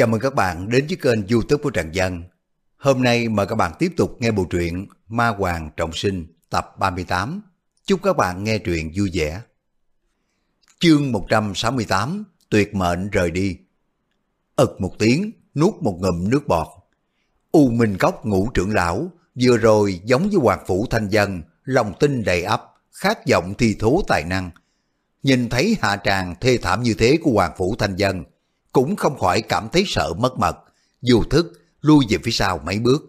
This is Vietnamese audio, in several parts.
Chào mừng các bạn đến với kênh youtube của Trần Dân. Hôm nay mời các bạn tiếp tục nghe bộ truyện Ma Hoàng Trọng Sinh tập 38. Chúc các bạn nghe truyện vui vẻ. Chương 168 Tuyệt mệnh rời đi ực một tiếng, nuốt một ngụm nước bọt. U Minh Cốc ngũ trưởng lão, vừa rồi giống với Hoàng Phủ Thanh Dân, lòng tin đầy ấp, khát vọng thi thố tài năng. Nhìn thấy hạ tràng thê thảm như thế của Hoàng Phủ Thanh Dân, cũng không khỏi cảm thấy sợ mất mật, dù thức lui về phía sau mấy bước.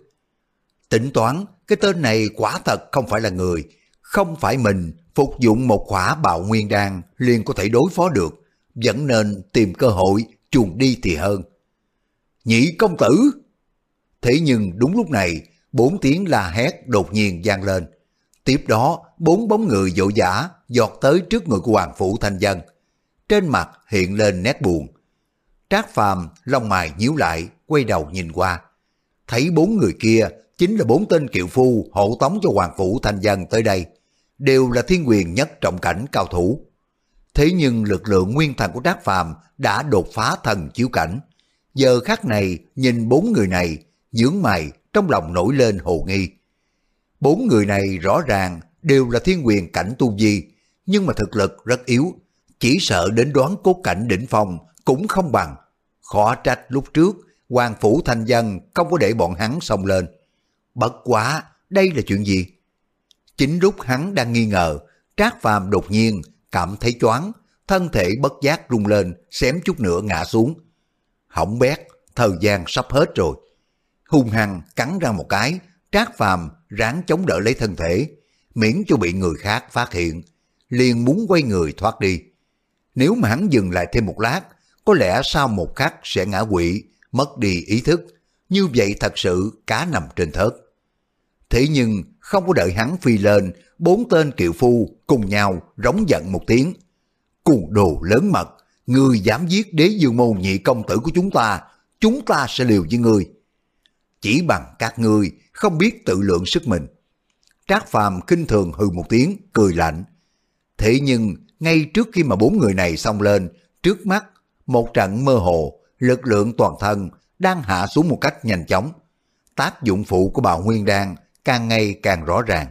Tính toán, cái tên này quả thật không phải là người, không phải mình phục dụng một khỏa bạo nguyên đan liền có thể đối phó được, vẫn nên tìm cơ hội chuồn đi thì hơn. Nhị công tử! Thế nhưng đúng lúc này, bốn tiếng la hét đột nhiên vang lên. Tiếp đó, bốn bóng người dỗ dã giọt tới trước người của Hoàng Phủ Thanh Dân. Trên mặt hiện lên nét buồn. Trác Phàm lông mày nhíu lại, quay đầu nhìn qua. Thấy bốn người kia chính là bốn tên kiệu phu hộ tống cho Hoàng Phủ Thanh Dân tới đây. Đều là thiên quyền nhất trọng cảnh cao thủ. Thế nhưng lực lượng nguyên thần của Trác Phàm đã đột phá thần chiếu cảnh. Giờ khắc này nhìn bốn người này, nhướng mày trong lòng nổi lên hồ nghi. Bốn người này rõ ràng đều là thiên quyền cảnh tu vi, nhưng mà thực lực rất yếu, chỉ sợ đến đoán cốt cảnh đỉnh phong cũng không bằng. Khó trách lúc trước, Hoàng Phủ Thanh Dân không có để bọn hắn xông lên. Bất quá, đây là chuyện gì? Chính lúc hắn đang nghi ngờ, Trác Phàm đột nhiên cảm thấy choáng, thân thể bất giác rung lên, xém chút nữa ngã xuống. Hỏng bét, thời gian sắp hết rồi. Hung hăng cắn ra một cái, Trác Phàm ráng chống đỡ lấy thân thể, miễn cho bị người khác phát hiện, liền muốn quay người thoát đi. Nếu mà hắn dừng lại thêm một lát, có lẽ sau một khắc sẽ ngã quỵ, mất đi ý thức, như vậy thật sự cá nằm trên thớt. Thế nhưng không có đợi hắn phi lên, bốn tên kiệu phu cùng nhau rống giận một tiếng. Cùng đồ lớn mật, người dám giết đế dương môn nhị công tử của chúng ta, chúng ta sẽ liều với người. Chỉ bằng các ngươi không biết tự lượng sức mình. Trác Phàm kinh thường hừ một tiếng, cười lạnh. Thế nhưng, ngay trước khi mà bốn người này xông lên, trước mắt, một trận mơ hồ, lực lượng toàn thân đang hạ xuống một cách nhanh chóng. Tác dụng phụ của bào nguyên đan càng ngày càng rõ ràng.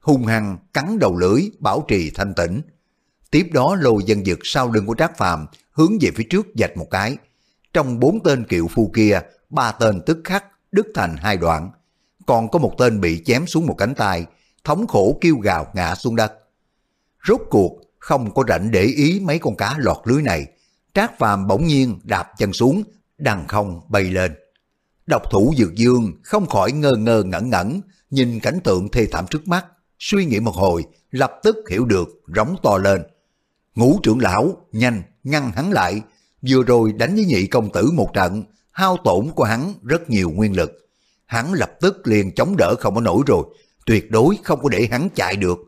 Hung hăng cắn đầu lưỡi bảo trì thanh tĩnh. Tiếp đó lôi dân dực sau lưng của Trác Phàm hướng về phía trước dạch một cái. Trong bốn tên kiệu phu kia, ba tên tức khắc đứt thành hai đoạn. Còn có một tên bị chém xuống một cánh tay, thống khổ kêu gào ngã xuống đất. Rốt cuộc không có rảnh để ý mấy con cá lọt lưới này. Trác Phàm bỗng nhiên đạp chân xuống, đằng không bay lên. Độc thủ Dược Dương không khỏi ngơ ngơ ngẩn ngẩn, nhìn cảnh tượng thê thảm trước mắt, suy nghĩ một hồi, lập tức hiểu được, rống to lên. Ngũ trưởng lão, nhanh, ngăn hắn lại, vừa rồi đánh với nhị công tử một trận, hao tổn của hắn rất nhiều nguyên lực. Hắn lập tức liền chống đỡ không có nổi rồi, tuyệt đối không có để hắn chạy được.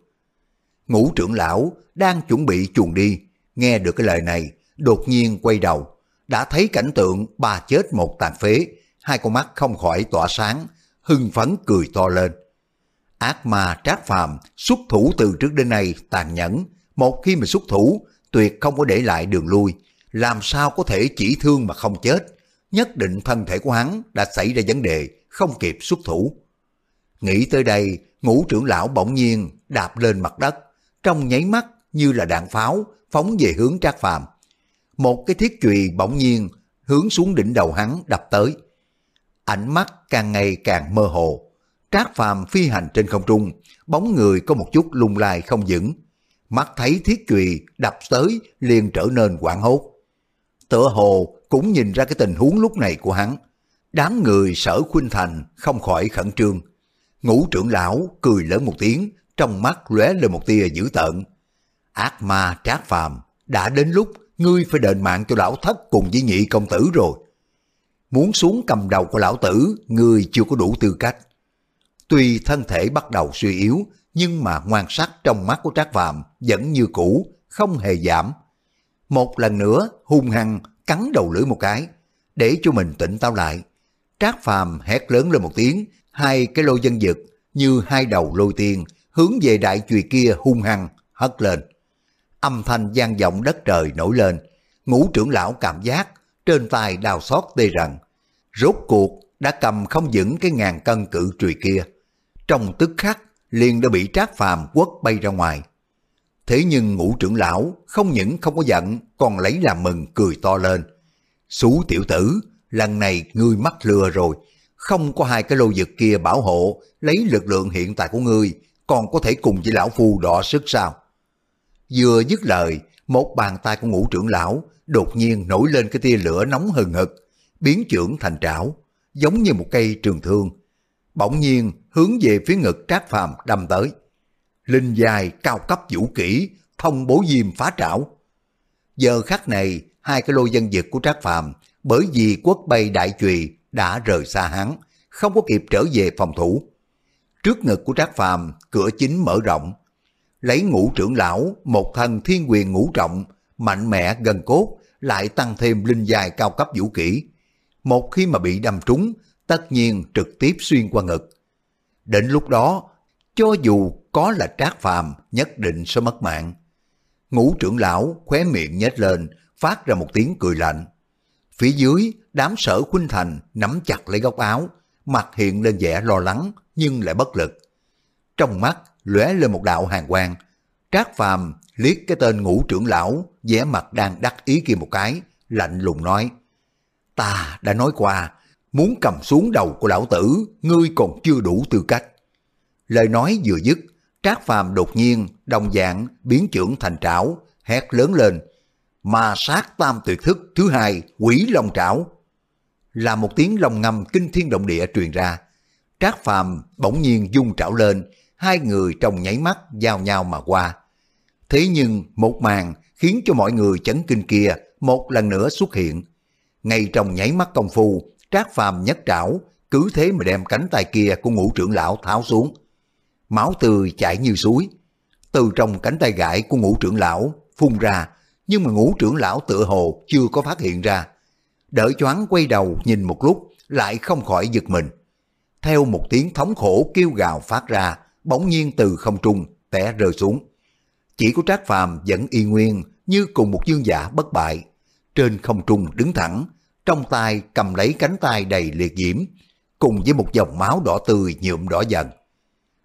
Ngũ trưởng lão đang chuẩn bị chuồn đi, nghe được cái lời này, đột nhiên quay đầu, đã thấy cảnh tượng ba chết một tàn phế, hai con mắt không khỏi tỏa sáng, hưng phấn cười to lên. Ác ma trác phàm xuất thủ từ trước đến nay tàn nhẫn, một khi mà xuất thủ tuyệt không có để lại đường lui, làm sao có thể chỉ thương mà không chết, nhất định thân thể của hắn đã xảy ra vấn đề, không kịp xuất thủ. Nghĩ tới đây, ngũ trưởng lão bỗng nhiên đạp lên mặt đất, trong nháy mắt như là đạn pháo phóng về hướng trác phàm. Một cái thiết chùy bỗng nhiên hướng xuống đỉnh đầu hắn đập tới ánh mắt càng ngày càng mơ hồ. Trác phàm phi hành trên không trung, bóng người có một chút lung lai không vững. Mắt thấy thiết chùy đập tới liền trở nên quảng hốt. Tựa hồ cũng nhìn ra cái tình huống lúc này của hắn. Đám người sở khuynh thành không khỏi khẩn trương. Ngũ trưởng lão cười lớn một tiếng, trong mắt lóe lên một tia dữ tợn. Ác ma trác phàm, đã đến lúc ngươi phải đền mạng cho lão thất cùng với nhị công tử rồi muốn xuống cầm đầu của lão tử, người chưa có đủ tư cách. Tuy thân thể bắt đầu suy yếu, nhưng mà ngoan sắc trong mắt của Trác Phạm vẫn như cũ, không hề giảm. Một lần nữa hung hăng cắn đầu lưỡi một cái, để cho mình tỉnh táo lại. Trác Phàm hét lớn lên một tiếng, hai cái lôi dân dực như hai đầu lôi tiên hướng về đại chùy kia hung hăng hất lên. Âm thanh gian vọng đất trời nổi lên, ngũ trưởng lão cảm giác trên tay đào xót tê rần. Rốt cuộc đã cầm không vững cái ngàn cân cự trùy kia. Trong tức khắc, liền đã bị trác phàm quất bay ra ngoài. Thế nhưng ngũ trưởng lão không những không có giận, còn lấy làm mừng cười to lên. Xú tiểu tử, lần này ngươi mắc lừa rồi, không có hai cái lô vực kia bảo hộ, lấy lực lượng hiện tại của ngươi, còn có thể cùng với lão phu đọ sức sao? Vừa dứt lời, một bàn tay của ngũ trưởng lão đột nhiên nổi lên cái tia lửa nóng hừng hực, biến trưởng thành trảo, giống như một cây trường thương. Bỗng nhiên hướng về phía ngực trác phàm đâm tới. Linh dài cao cấp vũ kỹ, thông bố diêm phá trảo. Giờ khắc này, hai cái lô dân việt của trác phàm bởi vì quốc bay đại trùy đã rời xa hắn, không có kịp trở về phòng thủ. Trước ngực của Trác Phàm, cửa chính mở rộng. Lấy ngũ trưởng lão, một thần thiên quyền ngũ trọng, mạnh mẽ gần cốt, lại tăng thêm linh dài cao cấp vũ kỹ. Một khi mà bị đâm trúng, tất nhiên trực tiếp xuyên qua ngực. Đến lúc đó, cho dù có là Trác Phàm nhất định sẽ mất mạng. Ngũ trưởng lão khóe miệng nhếch lên, phát ra một tiếng cười lạnh. Phía dưới, đám sở khuynh thành nắm chặt lấy góc áo, mặt hiện lên vẻ lo lắng nhưng lại bất lực. Trong mắt lóe lên một đạo hàng quang, Trác Phàm liếc cái tên ngũ trưởng lão, vẻ mặt đang đắc ý kia một cái, lạnh lùng nói, ta đã nói qua, muốn cầm xuống đầu của lão tử, ngươi còn chưa đủ tư cách. Lời nói vừa dứt, Trác Phàm đột nhiên, đồng dạng, biến trưởng thành trảo, hét lớn lên, mà sát tam tuyệt thức thứ hai, quỷ long trảo. Là một tiếng long ngâm kinh thiên động địa truyền ra. Trác Phàm bỗng nhiên dung trảo lên, hai người trong nháy mắt giao nhau mà qua. Thế nhưng một màn khiến cho mọi người chấn kinh kia một lần nữa xuất hiện. Ngay trong nháy mắt công phu, Trác Phàm nhất trảo, cứ thế mà đem cánh tay kia của ngũ trưởng lão tháo xuống. Máu tươi chảy như suối. Từ trong cánh tay gãi của ngũ trưởng lão phun ra nhưng mà ngũ trưởng lão tựa hồ chưa có phát hiện ra. Đợi choáng quay đầu nhìn một lúc, lại không khỏi giật mình. Theo một tiếng thống khổ kêu gào phát ra, bỗng nhiên từ không trung, té rơi xuống. Chỉ có Trác Phàm vẫn y nguyên như cùng một dương giả bất bại. Trên không trung đứng thẳng, trong tay cầm lấy cánh tay đầy liệt diễm, cùng với một dòng máu đỏ tươi nhuộm đỏ dần.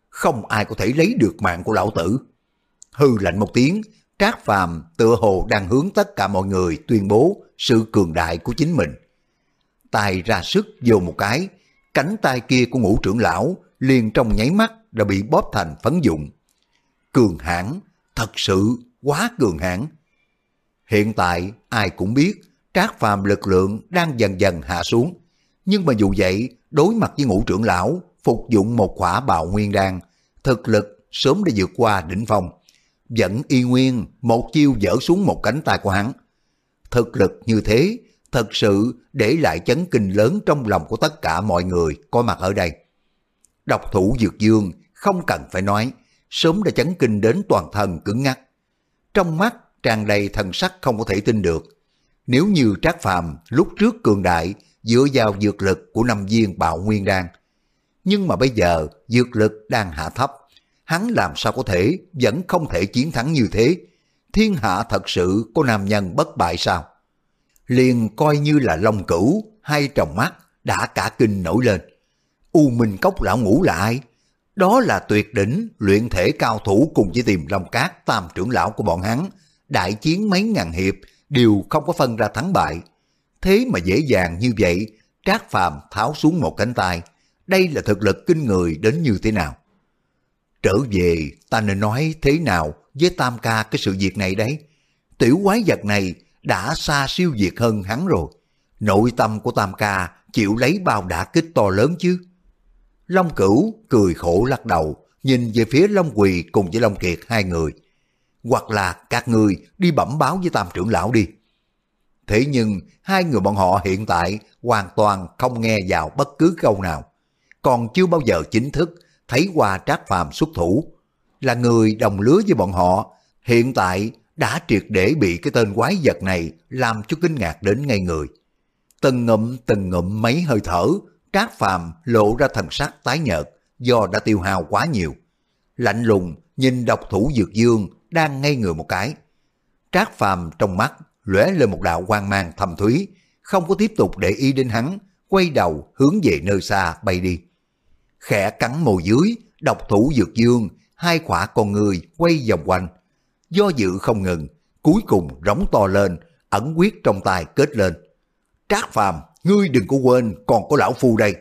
Không ai có thể lấy được mạng của lão tử. Hư lạnh một tiếng, Trác Phàm tựa hồ đang hướng tất cả mọi người tuyên bố sự cường đại của chính mình. Tài ra sức vô một cái, cánh tay kia của ngũ trưởng lão liền trong nháy mắt đã bị bóp thành phấn dụng. Cường hãn, thật sự quá cường hãn. Hiện tại ai cũng biết Trác Phàm lực lượng đang dần dần hạ xuống. Nhưng mà dù vậy, đối mặt với ngũ trưởng lão, phục dụng một quả bào nguyên đan, thực lực sớm đã vượt qua đỉnh phong vẫn y nguyên một chiêu dở xuống một cánh tay của hắn. Thực lực như thế, thật sự để lại chấn kinh lớn trong lòng của tất cả mọi người có mặt ở đây. Độc thủ Dược Dương không cần phải nói, sớm đã chấn kinh đến toàn thân cứng ngắc. Trong mắt tràn đầy thần sắc không có thể tin được. Nếu như Trác Phàm lúc trước cường đại dựa vào dược lực của năm viên bạo nguyên đan, nhưng mà bây giờ dược lực đang hạ thấp, hắn làm sao có thể vẫn không thể chiến thắng như thế. Thiên hạ thật sự có nam nhân bất bại sao? Liền coi như là long cửu, hai tròng mắt đã cả kinh nổi lên. U Minh Cốc lão ngủ là ai? Đó là tuyệt đỉnh luyện thể cao thủ cùng với tìm long cát tam trưởng lão của bọn hắn. Đại chiến mấy ngàn hiệp đều không có phân ra thắng bại. Thế mà dễ dàng như vậy, Trác Phàm tháo xuống một cánh tay. Đây là thực lực kinh người đến như thế nào? Trở về ta nên nói thế nào với Tam ca cái sự việc này đấy. Tiểu quái vật này đã xa siêu việt hơn hắn rồi. Nội tâm của Tam ca chịu lấy bao đả kích to lớn chứ. Long cửu cười khổ lắc đầu, nhìn về phía Long Quỳ cùng với Long Kiệt hai người. Hoặc là các người đi bẩm báo với Tam trưởng lão đi. Thế nhưng hai người bọn họ hiện tại hoàn toàn không nghe vào bất cứ câu nào. Còn chưa bao giờ chính thức thấy qua Trác Phàm xuất thủ, là người đồng lứa với bọn họ, hiện tại đã triệt để bị cái tên quái vật này làm cho kinh ngạc đến ngay người. Từng ngụm từng ngụm mấy hơi thở, Trác Phàm lộ ra thần sắc tái nhợt do đã tiêu hao quá nhiều. Lạnh lùng nhìn độc thủ Dược Dương đang ngây người một cái. Trác Phàm trong mắt lóe lên một đạo quang mang thầm thúy, không có tiếp tục để ý đến hắn, quay đầu hướng về nơi xa bay đi. Khẽ cắn môi dưới, độc thủ dược dương, hai khỏa con người quay vòng quanh. Do dự không ngừng, cuối cùng rống to lên, ẩn quyết trong tay kết lên. Trác phàm, ngươi đừng có quên còn có lão phu đây.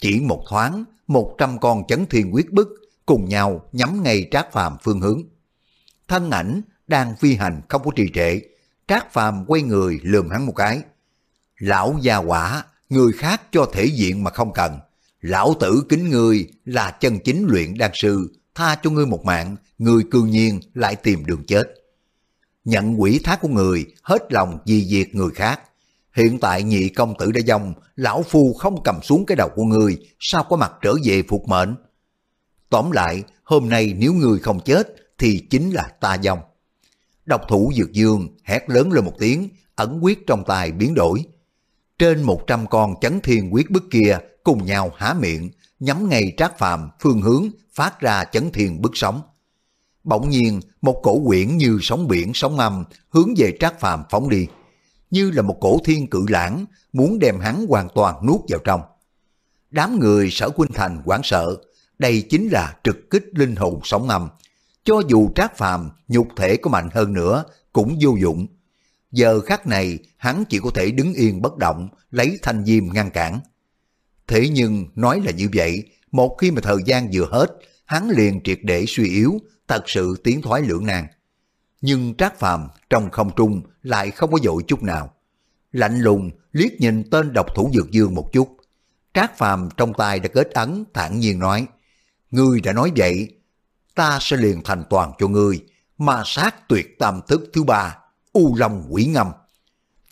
Chỉ một thoáng, một trăm con chấn thiên quyết bức cùng nhau nhắm ngay trác phàm phương hướng. Thân ảnh đang phi hành không có trì trệ, trác phàm quay người lườm hắn một cái. Lão già quả, người khác cho thể diện mà không cần. Lão tử kính ngươi là chân chính luyện đan sư, tha cho ngươi một mạng, ngươi cương nhiên lại tìm đường chết. Nhận quỷ thác của người, hết lòng vì diệt người khác. Hiện tại nhị công tử đã dông, lão phu không cầm xuống cái đầu của người sao có mặt trở về phục mệnh? Tóm lại, hôm nay nếu người không chết, thì chính là ta dông. Độc thủ dược dương hét lớn lên một tiếng, ẩn quyết trong tay biến đổi. Trên một trăm con chấn thiên quyết bức kia cùng nhau há miệng, nhắm ngay trác phàm phương hướng phát ra chấn thiên bức sóng. Bỗng nhiên, một cổ quyển như sóng biển sóng âm hướng về trác phàm phóng đi, như là một cổ thiên cự lãng muốn đem hắn hoàn toàn nuốt vào trong. Đám người sở Quynh Thành hoảng sợ, đây chính là trực kích linh hồn sóng âm. Cho dù trác phàm nhục thể có mạnh hơn nữa cũng vô dụng. Giờ khắc này hắn chỉ có thể đứng yên bất động lấy thanh diêm ngăn cản. Thế nhưng nói là như vậy, một khi mà thời gian vừa hết, hắn liền triệt để suy yếu, thật sự tiến thoái lưỡng nan. Nhưng Trác Phàm trong không trung lại không có dội chút nào. Lạnh lùng liếc nhìn tên độc thủ dược dương một chút. Trác Phàm trong tay đã kết ấn thản nhiên nói, Ngươi đã nói vậy, ta sẽ liền thành toàn cho ngươi, mà sát tuyệt tam thức thứ ba, u long quỷ ngâm.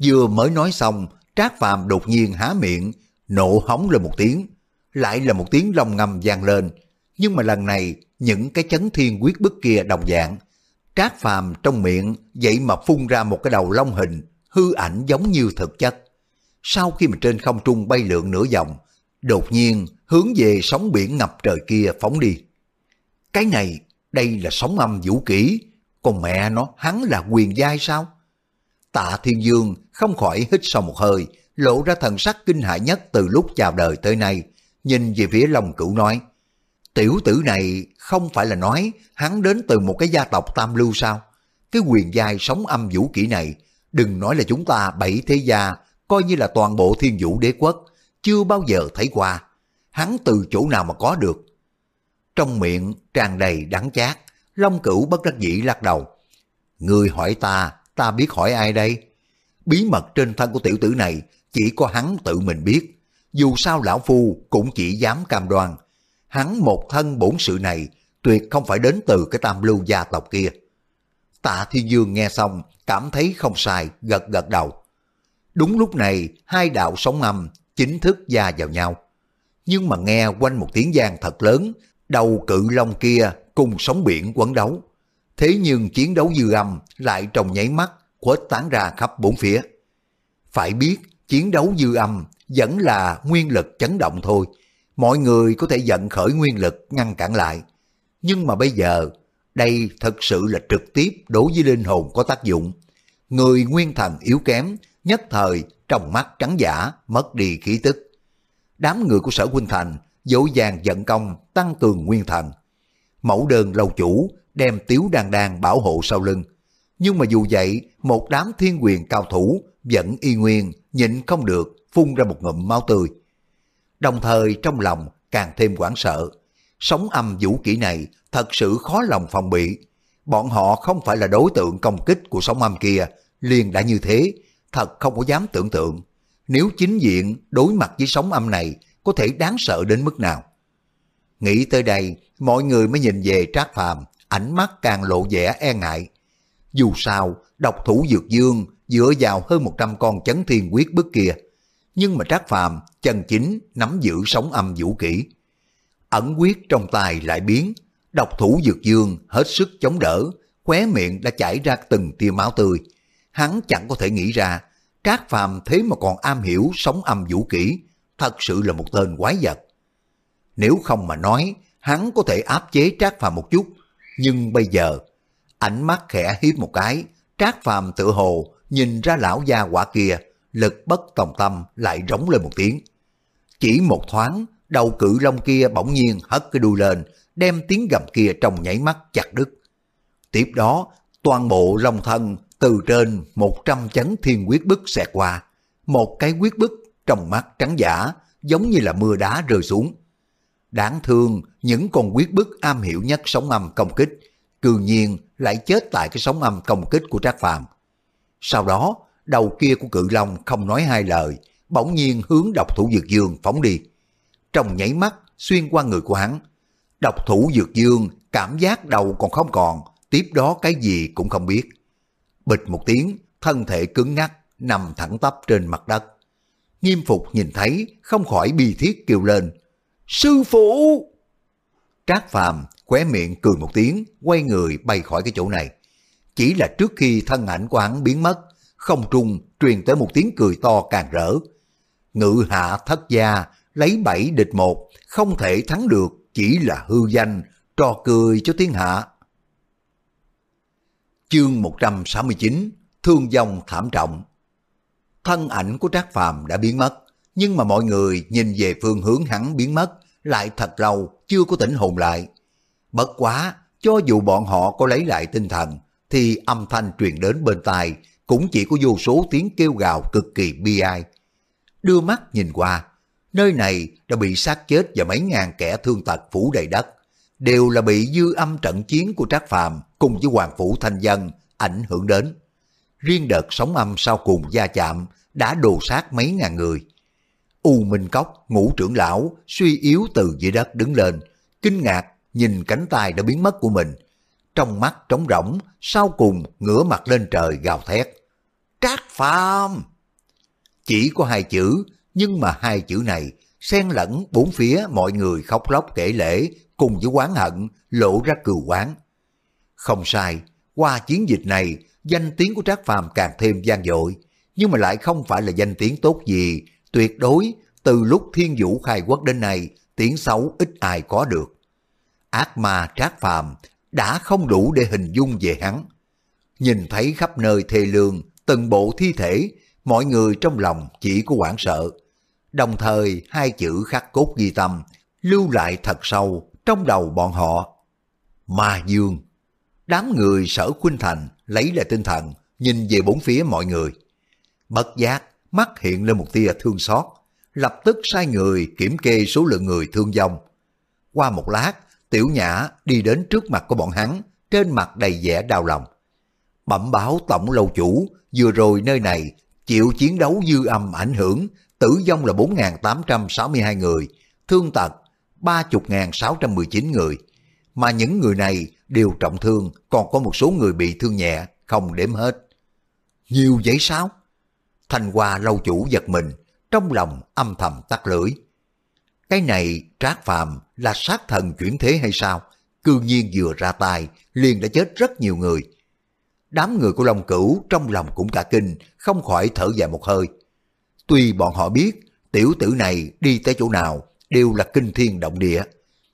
Vừa mới nói xong, Trác Phàm đột nhiên há miệng, nổ hóng lên một tiếng, lại là một tiếng long ngâm vang lên, nhưng mà lần này những cái chấn thiên quyết bức kia đồng dạng. Trác phàm trong miệng vậy mà phun ra một cái đầu long hình, hư ảnh giống như thực chất. Sau khi mà trên không trung bay lượn nửa vòng, đột nhiên hướng về sóng biển ngập trời kia phóng đi. Cái này, đây là sóng âm vũ kỹ, còn mẹ nó hắn là quyền giai sao? Tạ Thiên Dương không khỏi hít sâu một hơi, lộ ra thần sắc kinh hại nhất từ lúc chào đời tới nay, nhìn về phía lòng Cửu nói, tiểu tử này không phải là nói hắn đến từ một cái gia tộc tam lưu sao? Cái quyền giai sống âm vũ kỹ này, đừng nói là chúng ta bảy thế gia, coi như là toàn bộ thiên vũ đế quốc, chưa bao giờ thấy qua. Hắn từ chỗ nào mà có được? Trong miệng tràn đầy đắng chát, Long Cửu bất đắc dĩ lắc đầu. Người hỏi ta, ta biết hỏi ai đây? Bí mật trên thân của tiểu tử này chỉ có hắn tự mình biết. Dù sao lão phu cũng chỉ dám cam đoan. Hắn một thân bổn sự này tuyệt không phải đến từ cái tam lưu gia tộc kia. Tạ Thiên Dương nghe xong cảm thấy không sai, gật gật đầu. Đúng lúc này hai đạo sóng âm chính thức gia vào nhau. Nhưng mà nghe quanh một tiếng giang thật lớn, đầu cự long kia cùng sóng biển quấn đấu. Thế nhưng chiến đấu dư âm lại trong nháy mắt khuếch tán ra khắp bốn phía. Phải biết chiến đấu dư âm vẫn là nguyên lực chấn động thôi. Mọi người có thể giận khởi nguyên lực ngăn cản lại. Nhưng mà bây giờ, đây thật sự là trực tiếp đối với linh hồn có tác dụng. Người nguyên thần yếu kém, nhất thời trong mắt trắng giả, mất đi khí tức. Đám người của sở huynh thành dỗ dàng giận công tăng cường nguyên thần. Mẫu đơn lâu chủ đem tiếu đàn đàn bảo hộ sau lưng. Nhưng mà dù vậy, một đám thiên quyền cao thủ vẫn y nguyên, nhịn không được, phun ra một ngụm máu tươi. Đồng thời trong lòng càng thêm hoảng sợ. Sống âm vũ kỹ này thật sự khó lòng phòng bị. Bọn họ không phải là đối tượng công kích của sóng âm kia, liền đã như thế, thật không có dám tưởng tượng. Nếu chính diện đối mặt với sóng âm này có thể đáng sợ đến mức nào. Nghĩ tới đây, mọi người mới nhìn về Trác Phàm, ánh mắt càng lộ vẻ e ngại. Dù sao, độc thủ dược dương dựa vào hơn 100 con chấn thiên quyết bức kia. Nhưng mà Trác Phàm chân chính nắm giữ sóng âm vũ kỹ. Ẩn quyết trong tay lại biến, độc thủ dược dương hết sức chống đỡ, khóe miệng đã chảy ra từng tia máu tươi. Hắn chẳng có thể nghĩ ra, Trác Phàm thế mà còn am hiểu sóng âm vũ kỹ, thật sự là một tên quái vật. Nếu không mà nói, hắn có thể áp chế Trác Phàm một chút, nhưng bây giờ, ánh mắt khẽ hiếp một cái, Trác Phàm tự hồ nhìn ra lão gia quả kia, lực bất tòng tâm lại rống lên một tiếng. Chỉ một thoáng, đầu cự long kia bỗng nhiên hất cái đuôi lên, đem tiếng gầm kia trong nhảy mắt chặt đứt. Tiếp đó, toàn bộ long thân từ trên một trăm chấn thiên quyết bức xẹt qua. Một cái quyết bức trong mắt trắng giả, giống như là mưa đá rơi xuống. Đáng thương, những con quyết bức am hiểu nhất sóng âm công kích, cư nhiên lại chết tại cái sóng âm công kích của Trác Phàm. Sau đó, đầu kia của cự long không nói hai lời, bỗng nhiên hướng độc thủ dược dương phóng đi. Trong nhảy mắt, xuyên qua người của hắn. Độc thủ dược dương cảm giác đầu còn không còn, tiếp đó cái gì cũng không biết. Bịch một tiếng, thân thể cứng ngắc, nằm thẳng tắp trên mặt đất. Nghiêm phục nhìn thấy, không khỏi bi thiết kêu lên. Sư phụ! Trác Phàm khóe miệng cười một tiếng, quay người bay khỏi cái chỗ này. Chỉ là trước khi thân ảnh của hắn biến mất, không trung truyền tới một tiếng cười to càng rỡ. Ngự hạ thất gia, lấy bảy địch một, không thể thắng được, chỉ là hư danh, trò cười cho thiên hạ. Chương 169 Thương vong thảm trọng Thân ảnh của Trác Phàm đã biến mất, nhưng mà mọi người nhìn về phương hướng hắn biến mất, lại thật lâu chưa có tỉnh hồn lại. Bất quá, cho dù bọn họ có lấy lại tinh thần, thì âm thanh truyền đến bên tai cũng chỉ có vô số tiếng kêu gào cực kỳ bi ai. Đưa mắt nhìn qua, nơi này đã bị sát chết và mấy ngàn kẻ thương tật phủ đầy đất, đều là bị dư âm trận chiến của Trác Phàm cùng với Hoàng Phủ Thanh Dân ảnh hưởng đến. Riêng đợt sóng âm sau cùng gia chạm đã đồ sát mấy ngàn người. U Minh Cốc, ngũ trưởng lão, suy yếu từ dưới đất đứng lên, kinh ngạc nhìn cánh tay đã biến mất của mình. Trong mắt trống rỗng, sau cùng ngửa mặt lên trời gào thét. Trác Phàm chỉ có hai chữ, nhưng mà hai chữ này xen lẫn bốn phía mọi người khóc lóc kể lễ cùng với quán hận lộ ra cừu quán. Không sai, qua chiến dịch này danh tiếng của Trác Phàm càng thêm gian dội, nhưng mà lại không phải là danh tiếng tốt gì, tuyệt đối từ lúc thiên vũ khai quốc đến nay tiếng xấu ít ai có được. Ác ma Trác Phàm đã không đủ để hình dung về hắn. Nhìn thấy khắp nơi thê lương, từng bộ thi thể, mọi người trong lòng chỉ có hoảng sợ. Đồng thời hai chữ khắc cốt ghi tâm, lưu lại thật sâu trong đầu bọn họ. Ma Dương Đám người sở khuynh thành lấy lại tinh thần, nhìn về bốn phía mọi người. Bất giác, mắt hiện lên một tia thương xót, lập tức sai người kiểm kê số lượng người thương vong. Qua một lát, Tiểu Nhã đi đến trước mặt của bọn hắn, trên mặt đầy vẻ đau lòng. Bẩm báo tổng lâu chủ, vừa rồi nơi này chịu chiến đấu dư âm ảnh hưởng, tử vong là 4.862 người, thương tật 30.619 người. Mà những người này đều trọng thương, còn có một số người bị thương nhẹ, không đếm hết. Nhiều vậy sao? Thành Hoa lâu chủ giật mình, trong lòng âm thầm tắt lưỡi. Cái này trác phàm là sát thần chuyển thế hay sao? Cư nhiên vừa ra tay, liền đã chết rất nhiều người. Đám người của Long Cửu trong lòng cũng cả kinh, không khỏi thở dài một hơi. Tuy bọn họ biết tiểu tử này đi tới chỗ nào đều là kinh thiên động địa,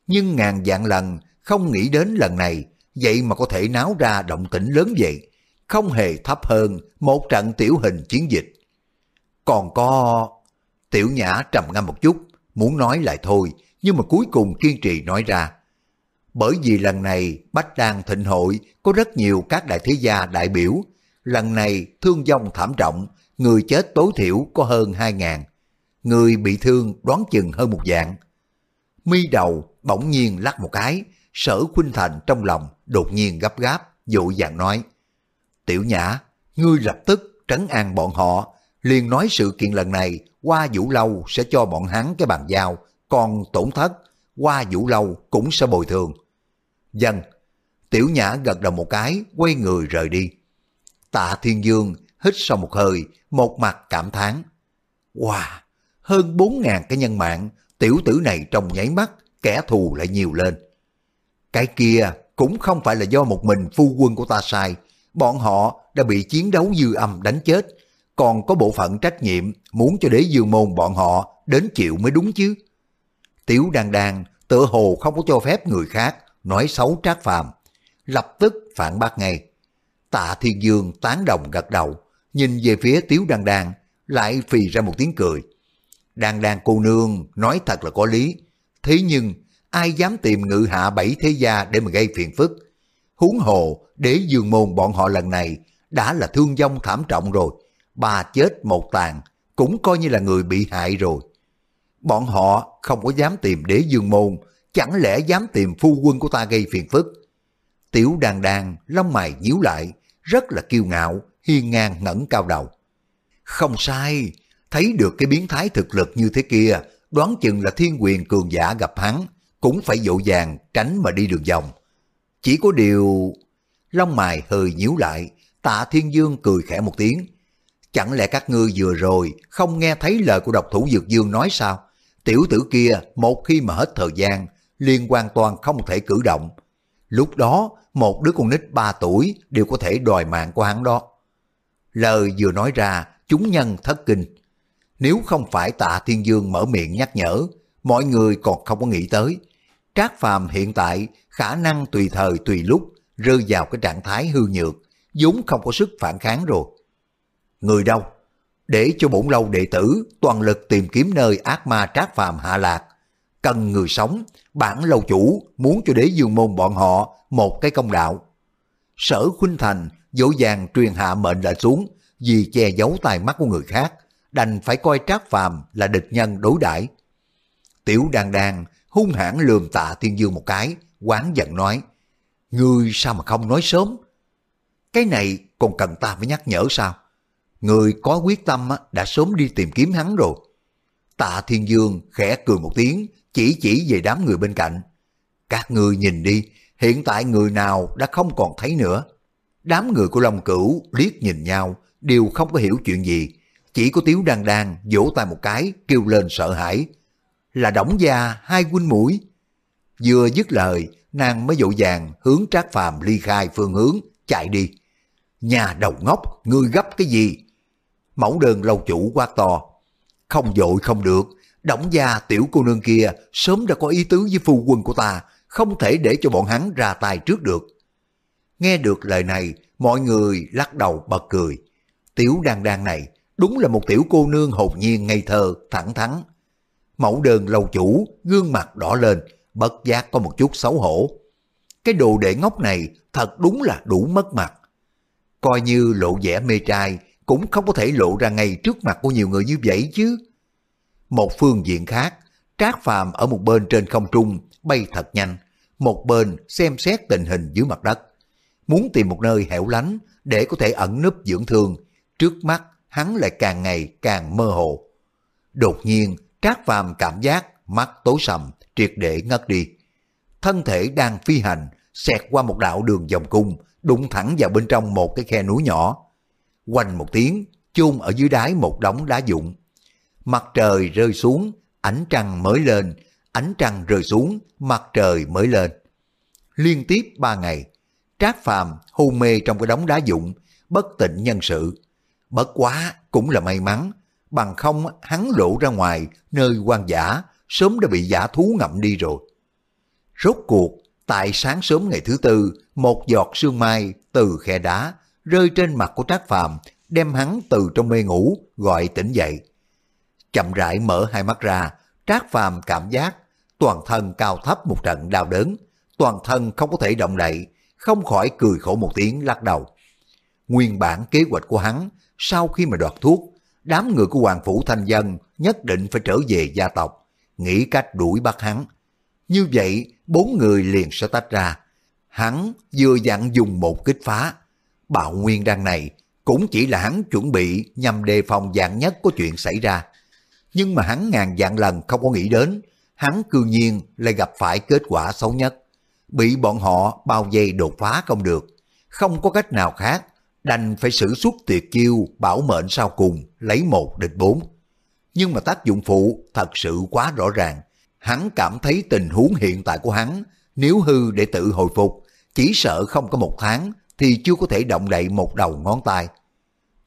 nhưng ngàn vạn lần không nghĩ đến lần này, vậy mà có thể náo ra động tĩnh lớn vậy, không hề thấp hơn một trận tiểu hình chiến dịch. Còn có... Tiểu Nhã trầm ngâm một chút, muốn nói lại thôi, nhưng mà cuối cùng kiên trì nói ra. Bởi vì lần này Bách Đan Thịnh Hội có rất nhiều các đại thế gia đại biểu, lần này thương vong thảm trọng, người chết tối thiểu có hơn 2.000, người bị thương đoán chừng hơn một dạng. Mi đầu bỗng nhiên lắc một cái, sở khuynh thành trong lòng đột nhiên gấp gáp, dội vàng nói. Tiểu Nhã, ngươi lập tức trấn an bọn họ, liền nói sự kiện lần này qua Vũ Lâu sẽ cho bọn hắn cái bàn giao, còn tổn thất, qua Vũ Lâu cũng sẽ bồi thường. Dân, Tiểu Nhã gật đầu một cái, quay người rời đi. Tạ Thiên Dương hít sâu một hơi, một mặt cảm thán. Wow, hơn bốn ngàn cái nhân mạng, tiểu tử này trong nháy mắt, kẻ thù lại nhiều lên. Cái kia cũng không phải là do một mình phu quân của ta sai, bọn họ đã bị chiến đấu dư âm đánh chết, còn có bộ phận trách nhiệm muốn cho đế dương môn bọn họ đến chịu mới đúng chứ. Tiểu đàn đàn tựa hồ không có cho phép người khác nói xấu trác phàm, lập tức phản bác ngay. Tạ Thiên Dương tán đồng gật đầu, nhìn về phía Tiếu Đan Đan, lại phì ra một tiếng cười. Đan đan cô nương nói thật là có lý. Thế nhưng ai dám tìm ngự hạ bảy thế gia để mà gây phiền phức. Huống hồ đế dương môn bọn họ lần này đã là thương vong thảm trọng rồi. bà chết một tàn cũng coi như là người bị hại rồi. Bọn họ không có dám tìm đế dương môn, chẳng lẽ dám tìm phu quân của ta gây phiền phức. Tiểu đàn đàn, lông mày nhíu lại, rất là kiêu ngạo, hiên ngang ngẩng cao đầu. Không sai, thấy được cái biến thái thực lực như thế kia, đoán chừng là thiên quyền cường giả gặp hắn, cũng phải dỗ dàng tránh mà đi đường vòng. Chỉ có điều... long mài hơi nhíu lại, tạ thiên dương cười khẽ một tiếng. Chẳng lẽ các ngươi vừa rồi không nghe thấy lời của độc thủ dược dương nói sao? Tiểu tử kia một khi mà hết thời gian, liền hoàn toàn không thể cử động. Lúc đó, một đứa con nít 3 tuổi đều có thể đòi mạng của hắn đó. Lời vừa nói ra, chúng nhân thất kinh. Nếu không phải tạ Thiên Dương mở miệng nhắc nhở, mọi người còn không có nghĩ tới. Trác Phàm hiện tại khả năng tùy thời tùy lúc rơi vào cái trạng thái hư nhược, vốn không có sức phản kháng rồi. Người đâu? Để cho bổn lâu đệ tử toàn lực tìm kiếm nơi ác ma Trác Phàm hạ lạc. Cần người sống, bản lâu chủ muốn cho đế dương môn bọn họ một cái công đạo. Sở Khuynh Thành dỗ dàng truyền hạ mệnh lệnh xuống vì che giấu tài mắt của người khác, đành phải coi Trác Phàm là địch nhân đối đãi. Tiểu đàn đàn hung hãn lườm tạ Thiên Dương một cái, quán giận nói, Ngươi sao mà không nói sớm? Cái này còn cần ta phải nhắc nhở sao? Người có quyết tâm đã sớm đi tìm kiếm hắn rồi. Tạ Thiên Dương khẽ cười một tiếng, chỉ chỉ về đám người bên cạnh. Các ngươi nhìn đi, hiện tại người nào đã không còn thấy nữa. Đám người của Long Cửu liếc nhìn nhau, đều không có hiểu chuyện gì. Chỉ có Tiếu Đan Đan vỗ tay một cái, kêu lên sợ hãi. Là đổng gia hai huynh mũi. Vừa dứt lời, nàng mới dỗ dàng hướng Trác Phàm ly khai phương hướng, chạy đi. Nhà đầu ngốc, ngươi gấp cái gì? Mẫu đơn lâu chủ quát to. Không dội không được, đổng gia tiểu cô nương kia sớm đã có ý tứ với phu quân của ta, không thể để cho bọn hắn ra tay trước được. Nghe được lời này, mọi người lắc đầu bật cười. Tiểu đan đan này đúng là một tiểu cô nương hồn nhiên ngây thơ, thẳng thắn. Mẫu đơn lâu chủ, gương mặt đỏ lên, bất giác có một chút xấu hổ. Cái đồ đệ ngốc này thật đúng là đủ mất mặt. Coi như lộ vẻ mê trai, cũng không có thể lộ ra ngay trước mặt của nhiều người như vậy chứ. Một phương diện khác, Trác Phàm ở một bên trên không trung bay thật nhanh, một bên xem xét tình hình dưới mặt đất. Muốn tìm một nơi hẻo lánh để có thể ẩn núp dưỡng thương, trước mắt hắn lại càng ngày càng mơ hồ. Đột nhiên, Trác Phàm cảm giác mắt tối sầm, triệt để ngất đi. Thân thể đang phi hành, xẹt qua một đạo đường vòng cung, đụng thẳng vào bên trong một cái khe núi nhỏ. Quanh một tiếng, chôn ở dưới đáy một đống đá dụng. Mặt trời rơi xuống, ánh trăng mới lên, ánh trăng rơi xuống, mặt trời mới lên. Liên tiếp ba ngày, Trác Phàm hôn mê trong cái đống đá dụng, bất tỉnh nhân sự. Bất quá cũng là may mắn, bằng không hắn lộ ra ngoài nơi quan giả sớm đã bị giả thú ngậm đi rồi. Rốt cuộc, tại sáng sớm ngày thứ tư, một giọt sương mai từ khe đá rơi trên mặt của Trác Phàm, đem hắn từ trong mê ngủ gọi tỉnh dậy. Chậm rãi mở hai mắt ra, Trác Phàm cảm giác toàn thân cao thấp một trận đau đớn, toàn thân không có thể động đậy, không khỏi cười khổ một tiếng lắc đầu. Nguyên bản kế hoạch của hắn, sau khi mà đoạt thuốc, đám người của Hoàng Phủ Thanh Dân nhất định phải trở về gia tộc, nghĩ cách đuổi bắt hắn. Như vậy, bốn người liền sẽ tách ra. Hắn vừa dặn dùng một kích phá. Bạo nguyên đăng này cũng chỉ là hắn chuẩn bị nhằm đề phòng dạng nhất có chuyện xảy ra. Nhưng mà hắn ngàn vạn lần không có nghĩ đến, hắn cư nhiên lại gặp phải kết quả xấu nhất. Bị bọn họ bao vây đột phá không được, không có cách nào khác, đành phải sử xuất tuyệt chiêu bảo mệnh sau cùng, lấy một địch bốn. Nhưng mà tác dụng phụ thật sự quá rõ ràng. Hắn cảm thấy tình huống hiện tại của hắn, nếu hư để tự hồi phục, chỉ sợ không có một tháng thì chưa có thể động đậy một đầu ngón tay.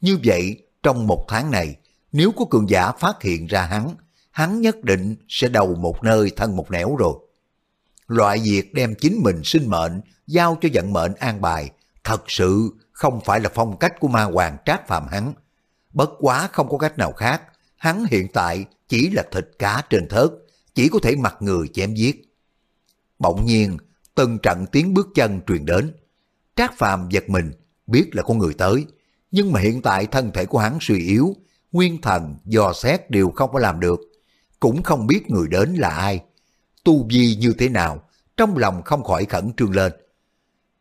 Như vậy, trong một tháng này, nếu có cường giả phát hiện ra hắn, hắn nhất định sẽ đầu một nơi thân một nẻo rồi. Loại việc đem chính mình sinh mệnh giao cho vận mệnh an bài thật sự không phải là phong cách của ma hoàng trác phàm hắn. bất quá không có cách nào khác, hắn hiện tại chỉ là thịt cá trên thớt, chỉ có thể mặc người chém giết. Bỗng nhiên, từng trận tiếng bước chân truyền đến. Trác Phàm giật mình, biết là có người tới, nhưng mà hiện tại thân thể của hắn suy yếu, nguyên thần dò xét đều không có làm được, cũng không biết người đến là ai, tu vi như thế nào, trong lòng không khỏi khẩn trương lên.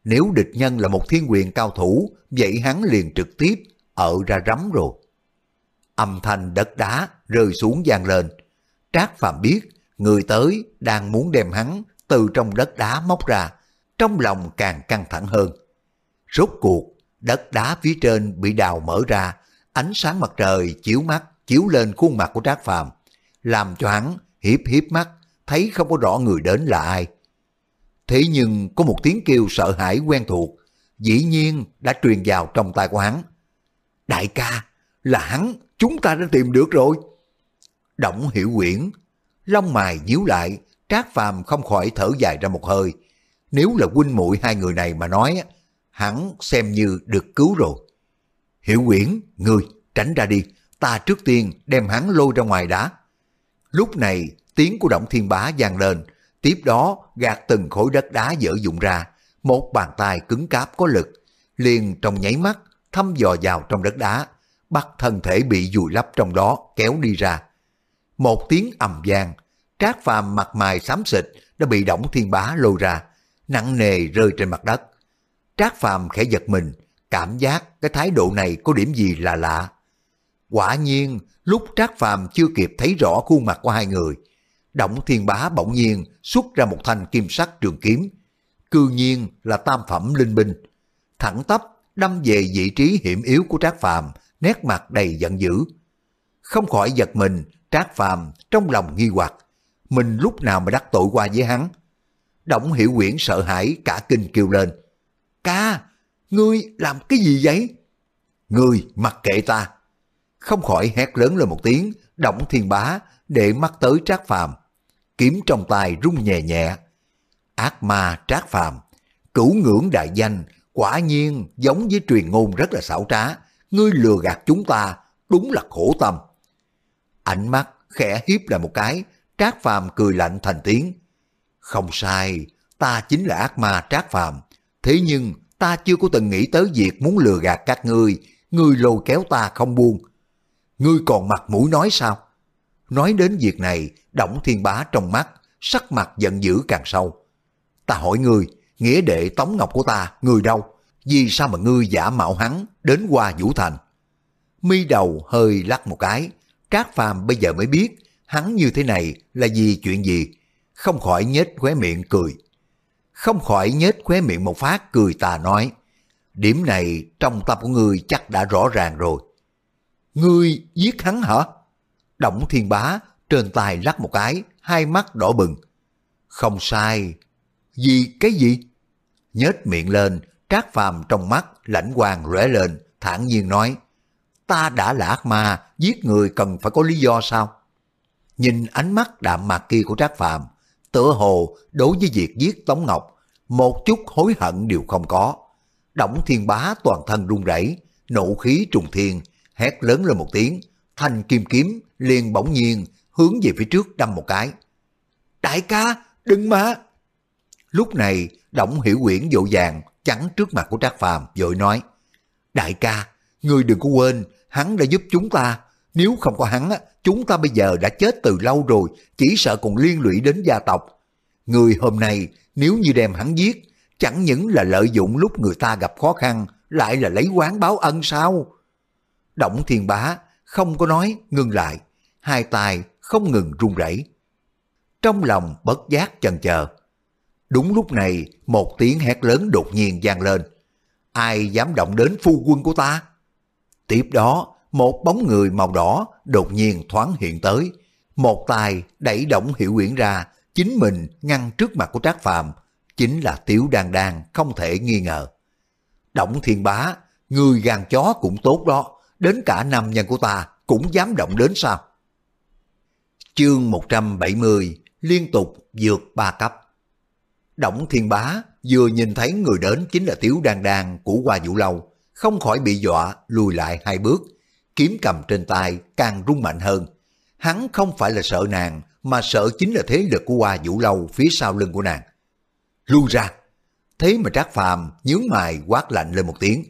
Nếu địch nhân là một thiên quyền cao thủ, vậy hắn liền trực tiếp ở ra rắm rồi. Âm thanh đất đá rơi xuống gian lên. Trác phạm biết người tới đang muốn đem hắn từ trong đất đá móc ra, trong lòng càng căng thẳng hơn. Rốt cuộc, đất đá phía trên bị đào mở ra, ánh sáng mặt trời chiếu mắt chiếu lên khuôn mặt của Trác Phàm, làm cho hắn hiếp hiếp mắt, thấy không có rõ người đến là ai. Thế nhưng có một tiếng kêu sợ hãi quen thuộc, dĩ nhiên đã truyền vào trong tai của hắn. Đại ca, là hắn, chúng ta đã tìm được rồi. Động hiểu quyển, lông mài nhíu lại, Trác Phàm không khỏi thở dài ra một hơi. Nếu là huynh muội hai người này mà nói, hắn xem như được cứu rồi. Hiểu quyển, ngươi, tránh ra đi, ta trước tiên đem hắn lôi ra ngoài đá. Lúc này, tiếng của Động Thiên Bá vang lên, tiếp đó gạt từng khối đất đá dở dụng ra, một bàn tay cứng cáp có lực, liền trong nháy mắt thăm dò vào trong đất đá, bắt thân thể bị vùi lấp trong đó kéo đi ra. Một tiếng ầm vang, Trác Phàm mặt mày xám xịt đã bị Động Thiên Bá lôi ra, nặng nề rơi trên mặt đất. Trác Phàm khẽ giật mình, cảm giác cái thái độ này có điểm gì là lạ. Quả nhiên, lúc Trác Phàm chưa kịp thấy rõ khuôn mặt của hai người, Động Thiên Bá bỗng nhiên xuất ra một thanh kim sắc trường kiếm, cư nhiên là tam phẩm linh binh, thẳng tắp đâm về vị trí hiểm yếu của Trác Phàm, nét mặt đầy giận dữ. Không khỏi giật mình, Trác Phàm trong lòng nghi hoặc, mình lúc nào mà đắc tội qua với hắn. Động Hiểu Quyển sợ hãi cả kinh kêu lên, Ca, ngươi làm cái gì vậy? Ngươi mặc kệ ta. Không khỏi hét lớn lên một tiếng, Động Thiên Bá để mắt tới Trác Phàm kiếm trong tay rung nhẹ nhẹ. Ác ma Trác Phàm cửu ngưỡng đại danh, quả nhiên giống với truyền ngôn rất là xảo trá, ngươi lừa gạt chúng ta, đúng là khổ tâm. Ánh mắt khẽ hiếp lại một cái, Trác Phàm cười lạnh thành tiếng. Không sai, ta chính là ác ma Trác Phàm, thế nhưng ta chưa có từng nghĩ tới việc muốn lừa gạt các ngươi, ngươi lôi kéo ta không buông. Ngươi còn mặt mũi nói sao? Nói đến việc này, Động Thiên Bá trong mắt, sắc mặt giận dữ càng sâu. Ta hỏi ngươi, nghĩa đệ Tống Ngọc của ta, người đâu? Vì sao mà ngươi giả mạo hắn đến qua Vũ Thành? Mi đầu hơi lắc một cái, Trác Phàm bây giờ mới biết hắn như thế này là vì chuyện gì, không khỏi nhếch khóe miệng cười. Không khỏi nhếch khóe miệng một phát cười tà nói, điểm này trong tâm của ngươi chắc đã rõ ràng rồi. Ngươi giết hắn hả? Động thiên bá trên tay lắc một cái, hai mắt đỏ bừng. Không sai. Vì cái gì? Nhếch miệng lên, trác phàm trong mắt, lãnh quang rẽ lên, thản nhiên nói. Ta đã là ác ma, giết người cần phải có lý do sao? Nhìn ánh mắt đạm mạc kia của trác phàm, tựa hồ đối với việc giết Tống Ngọc, một chút hối hận đều không có. Động thiên bá toàn thân run rẩy, nộ khí trùng thiên, hét lớn lên một tiếng, thanh kim kiếm liền bỗng nhiên hướng về phía trước đâm một cái. Đại ca, đừng mà! Lúc này, Động Hiểu Quyển dội vàng chắn trước mặt của Trác Phàm vội nói, Đại ca, ngươi đừng có quên, hắn đã giúp chúng ta. Nếu không có hắn, chúng ta bây giờ đã chết từ lâu rồi, chỉ sợ còn liên lụy đến gia tộc. Người hôm nay, nếu như đem hắn giết, chẳng những là lợi dụng lúc người ta gặp khó khăn, lại là lấy quán báo ân sao? Động Thiên Bá không có nói ngừng lại, hai tay không ngừng run rẩy. Trong lòng bất giác chần chờ. Đúng lúc này, một tiếng hét lớn đột nhiên vang lên. Ai dám động đến phu quân của ta? Tiếp đó, một bóng người màu đỏ đột nhiên thoáng hiện tới. Một tay đẩy động hiệu quyển ra, chính mình ngăn trước mặt của Trác Phàm chính là Tiếu Đan Đan không thể nghi ngờ. Động Thiên Bá, người gan chó cũng tốt đó, đến cả nam nhân của ta cũng dám động đến sao? Chương 170 liên tục vượt ba cấp. Động Thiên Bá vừa nhìn thấy người đến chính là Tiếu Đan Đan của Hoa Vũ Lâu, không khỏi bị dọa lùi lại hai bước, kiếm cầm trên tay càng rung mạnh hơn. Hắn không phải là sợ nàng, mà sợ chính là thế lực của Hoa Vũ Lâu phía sau lưng của nàng. Lui ra! Thế mà Trác Phàm nhướng mày quát lạnh lên một tiếng.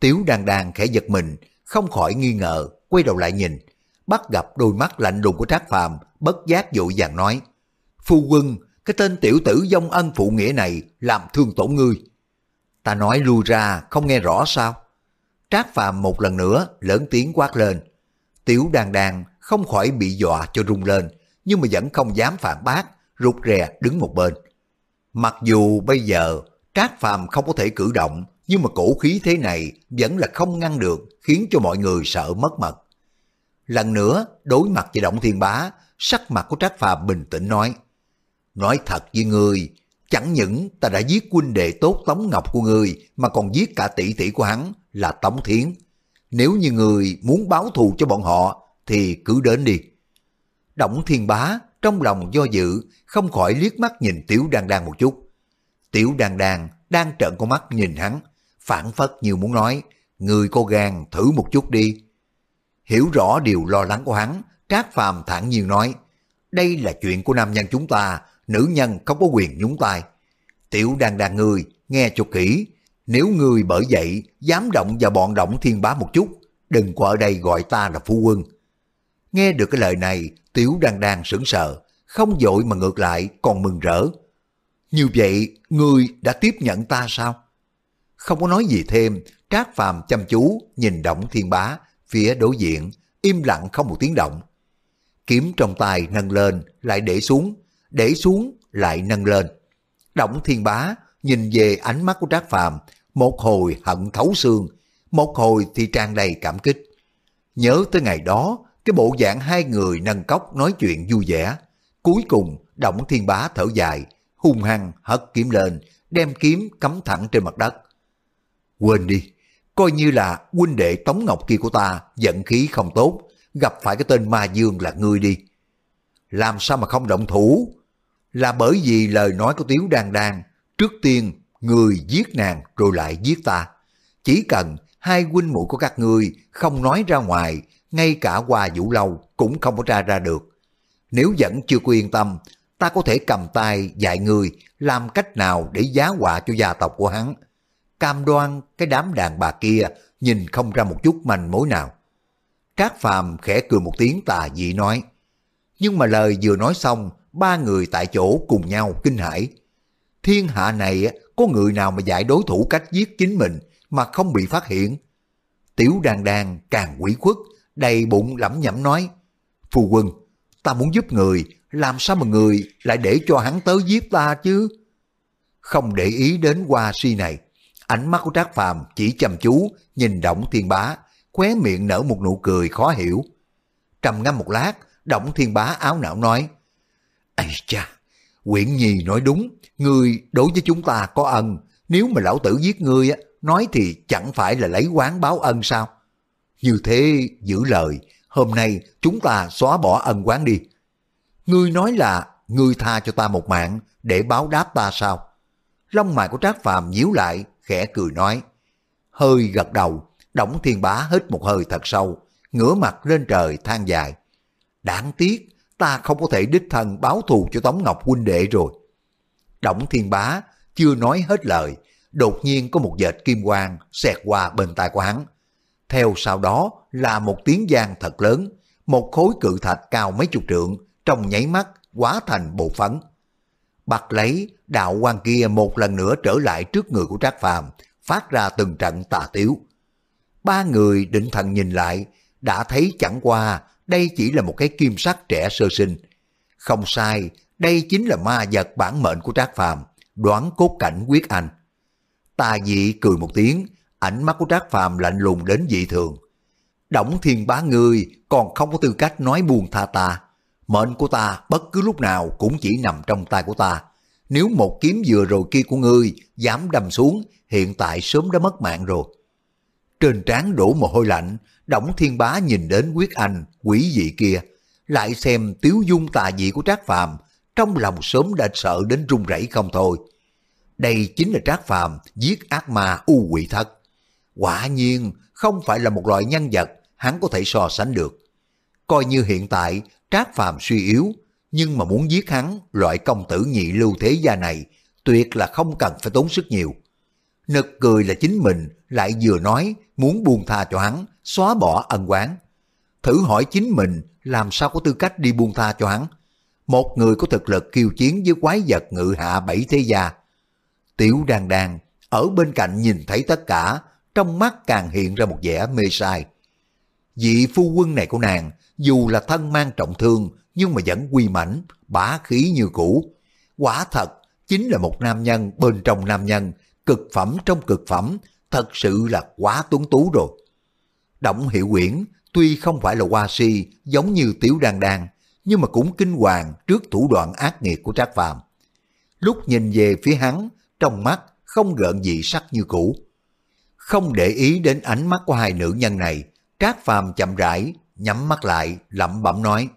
Tiếu đang đang khẽ giật mình, không khỏi nghi ngờ, quay đầu lại nhìn. Bắt gặp đôi mắt lạnh lùng của Trác Phàm bất giác dội vàng nói. Phu quân, cái tên tiểu tử dông ân phụ nghĩa này làm thương tổn ngươi. Ta nói lui ra, không nghe rõ sao? Trác Phàm một lần nữa lớn tiếng quát lên. Tiểu đàn đàn không khỏi bị dọa cho rung lên, nhưng mà vẫn không dám phản bác, rụt rè đứng một bên. Mặc dù bây giờ Trác Phàm không có thể cử động, nhưng mà cổ khí thế này vẫn là không ngăn được, khiến cho mọi người sợ mất mật. Lần nữa, đối mặt với Động Thiên Bá, sắc mặt của Trác Phàm bình tĩnh nói, Nói thật với ngươi, chẳng những ta đã giết huynh đệ tốt Tống Ngọc của ngươi, mà còn giết cả tỷ tỷ của hắn là Tống Thiến. Nếu như người muốn báo thù cho bọn họ, thì cứ đến đi. Động Thiên Bá trong lòng do dự, không khỏi liếc mắt nhìn Tiểu Đan Đan một chút. Tiểu Đan Đan đang trợn con mắt nhìn hắn, phản phất như muốn nói, người cô gan thử một chút đi. Hiểu rõ điều lo lắng của hắn, Trác Phàm thản nhiên nói, đây là chuyện của nam nhân chúng ta, nữ nhân không có quyền nhúng tay. Tiểu Đan Đan người nghe cho kỹ, nếu ngươi bởi vậy dám động vào bọn động thiên bá một chút, đừng qua ở đây gọi ta là phu quân. Nghe được cái lời này, Tiểu đang đang sững sờ, không dội mà ngược lại còn mừng rỡ. Như vậy, ngươi đã tiếp nhận ta sao? Không có nói gì thêm, Trác Phàm chăm chú nhìn Động Thiên Bá phía đối diện, im lặng không một tiếng động. Kiếm trong tay nâng lên, lại để xuống, để xuống, lại nâng lên. Động Thiên Bá nhìn về ánh mắt của Trác Phàm, một hồi hận thấu xương, một hồi thì tràn đầy cảm kích. Nhớ tới ngày đó, cái bộ dạng hai người nâng cốc nói chuyện vui vẻ. Cuối cùng, Động Thiên Bá thở dài, hung hăng hất kiếm lên, đem kiếm cắm thẳng trên mặt đất. Quên đi, coi như là huynh đệ Tống Ngọc kia của ta giận khí không tốt, gặp phải cái tên Ma Dương là ngươi đi. Làm sao mà không động thủ? Là bởi vì lời nói của Tiếu Đan Đan, trước tiên người giết nàng rồi lại giết ta. Chỉ cần hai huynh muội của các ngươi không nói ra ngoài, ngay cả qua vũ lâu cũng không có ra ra được. Nếu vẫn chưa có yên tâm, ta có thể cầm tay dạy người làm cách nào để giá họa cho gia tộc của hắn. Cam đoan cái đám đàn bà kia nhìn không ra một chút manh mối nào. Trác Phàm khẽ cười một tiếng tà dị nói. Nhưng mà lời vừa nói xong, ba người tại chỗ cùng nhau kinh hãi. Thiên hạ này có người nào mà dạy đối thủ cách giết chính mình mà không bị phát hiện. Tiểu đàn đàn càng quỷ khuất, đầy bụng lẩm nhẩm nói. phù quân, ta muốn giúp người, làm sao mà người lại để cho hắn tới giết ta chứ? Không để ý đến qua si này, ánh mắt của Trác Phàm chỉ chăm chú nhìn Động Thiên Bá, khóe miệng nở một nụ cười khó hiểu. Trầm ngâm một lát, Động Thiên Bá áo não nói, Ây cha, Quyển Nhi nói đúng, người đối với chúng ta có ân, nếu mà lão tử giết ngươi á, nói thì chẳng phải là lấy quán báo ân sao? Như thế giữ lời, hôm nay chúng ta xóa bỏ ân quán đi. Ngươi nói là ngươi tha cho ta một mạng để báo đáp ta sao? Lông mày của Trác Phàm nhíu lại, khẽ cười nói. Hơi gật đầu, Đổng Thiên Bá hít một hơi thật sâu, ngửa mặt lên trời than dài. Đáng tiếc, ta không có thể đích thân báo thù cho Tống Ngọc huynh đệ rồi. Đổng Thiên Bá chưa nói hết lời, đột nhiên có một dệt kim quang xẹt qua bên tai của hắn. Theo sau đó là một tiếng giang thật lớn, một khối cự thạch cao mấy chục trượng, trong nháy mắt hóa thành bộ phấn. Bắt lấy đạo quan kia một lần nữa trở lại trước người của Trác Phàm, phát ra từng trận tà tiếu. Ba người định thần nhìn lại, đã thấy chẳng qua đây chỉ là một cái kim sắc trẻ sơ sinh. Không sai, đây chính là ma vật bản mệnh của Trác Phàm, đoán cốt cảnh quyết anh. Tà dị cười một tiếng, ánh mắt của Trác Phàm lạnh lùng đến dị thường. Đổng thiên bá ngươi còn không có tư cách nói buồn tha ta. Mệnh của ta bất cứ lúc nào cũng chỉ nằm trong tay của ta. Nếu một kiếm vừa rồi kia của ngươi dám đâm xuống, hiện tại sớm đã mất mạng rồi. Trên trán đổ mồ hôi lạnh, Đổng Thiên Bá nhìn đến quyết anh, quỷ dị kia, lại xem tiếu dung tà dị của Trác Phàm, trong lòng sớm đã sợ đến run rẩy không thôi. Đây chính là Trác Phàm giết ác ma u quỷ thất. Quả nhiên không phải là một loại nhân vật hắn có thể so sánh được. Coi như hiện tại Trác Phàm suy yếu, nhưng mà muốn giết hắn, loại công tử nhị lưu thế gia này, tuyệt là không cần phải tốn sức nhiều. Nực cười là chính mình lại vừa nói muốn buông tha cho hắn, xóa bỏ ân quán. Thử hỏi chính mình làm sao có tư cách đi buông tha cho hắn. Một người có thực lực kiêu chiến với quái vật ngự hạ bảy thế gia. Tiểu đàn đàn ở bên cạnh nhìn thấy tất cả, trong mắt càng hiện ra một vẻ mê sai. Vị phu quân này của nàng, dù là thân mang trọng thương, nhưng mà vẫn quy mãnh, bá khí như cũ. Quả thật, chính là một nam nhân bên trong nam nhân, cực phẩm trong cực phẩm, thật sự là quá tuấn tú rồi. Động Hiệu Quyển tuy không phải là hoa si giống như Tiểu Đan Đan, nhưng mà cũng kinh hoàng trước thủ đoạn ác nghiệt của Trác Phàm. Lúc nhìn về phía hắn, trong mắt không gợn gì sắc như cũ. Không để ý đến ánh mắt của hai nữ nhân này, Trác Phàm chậm rãi, nhắm mắt lại, lẩm bẩm nói.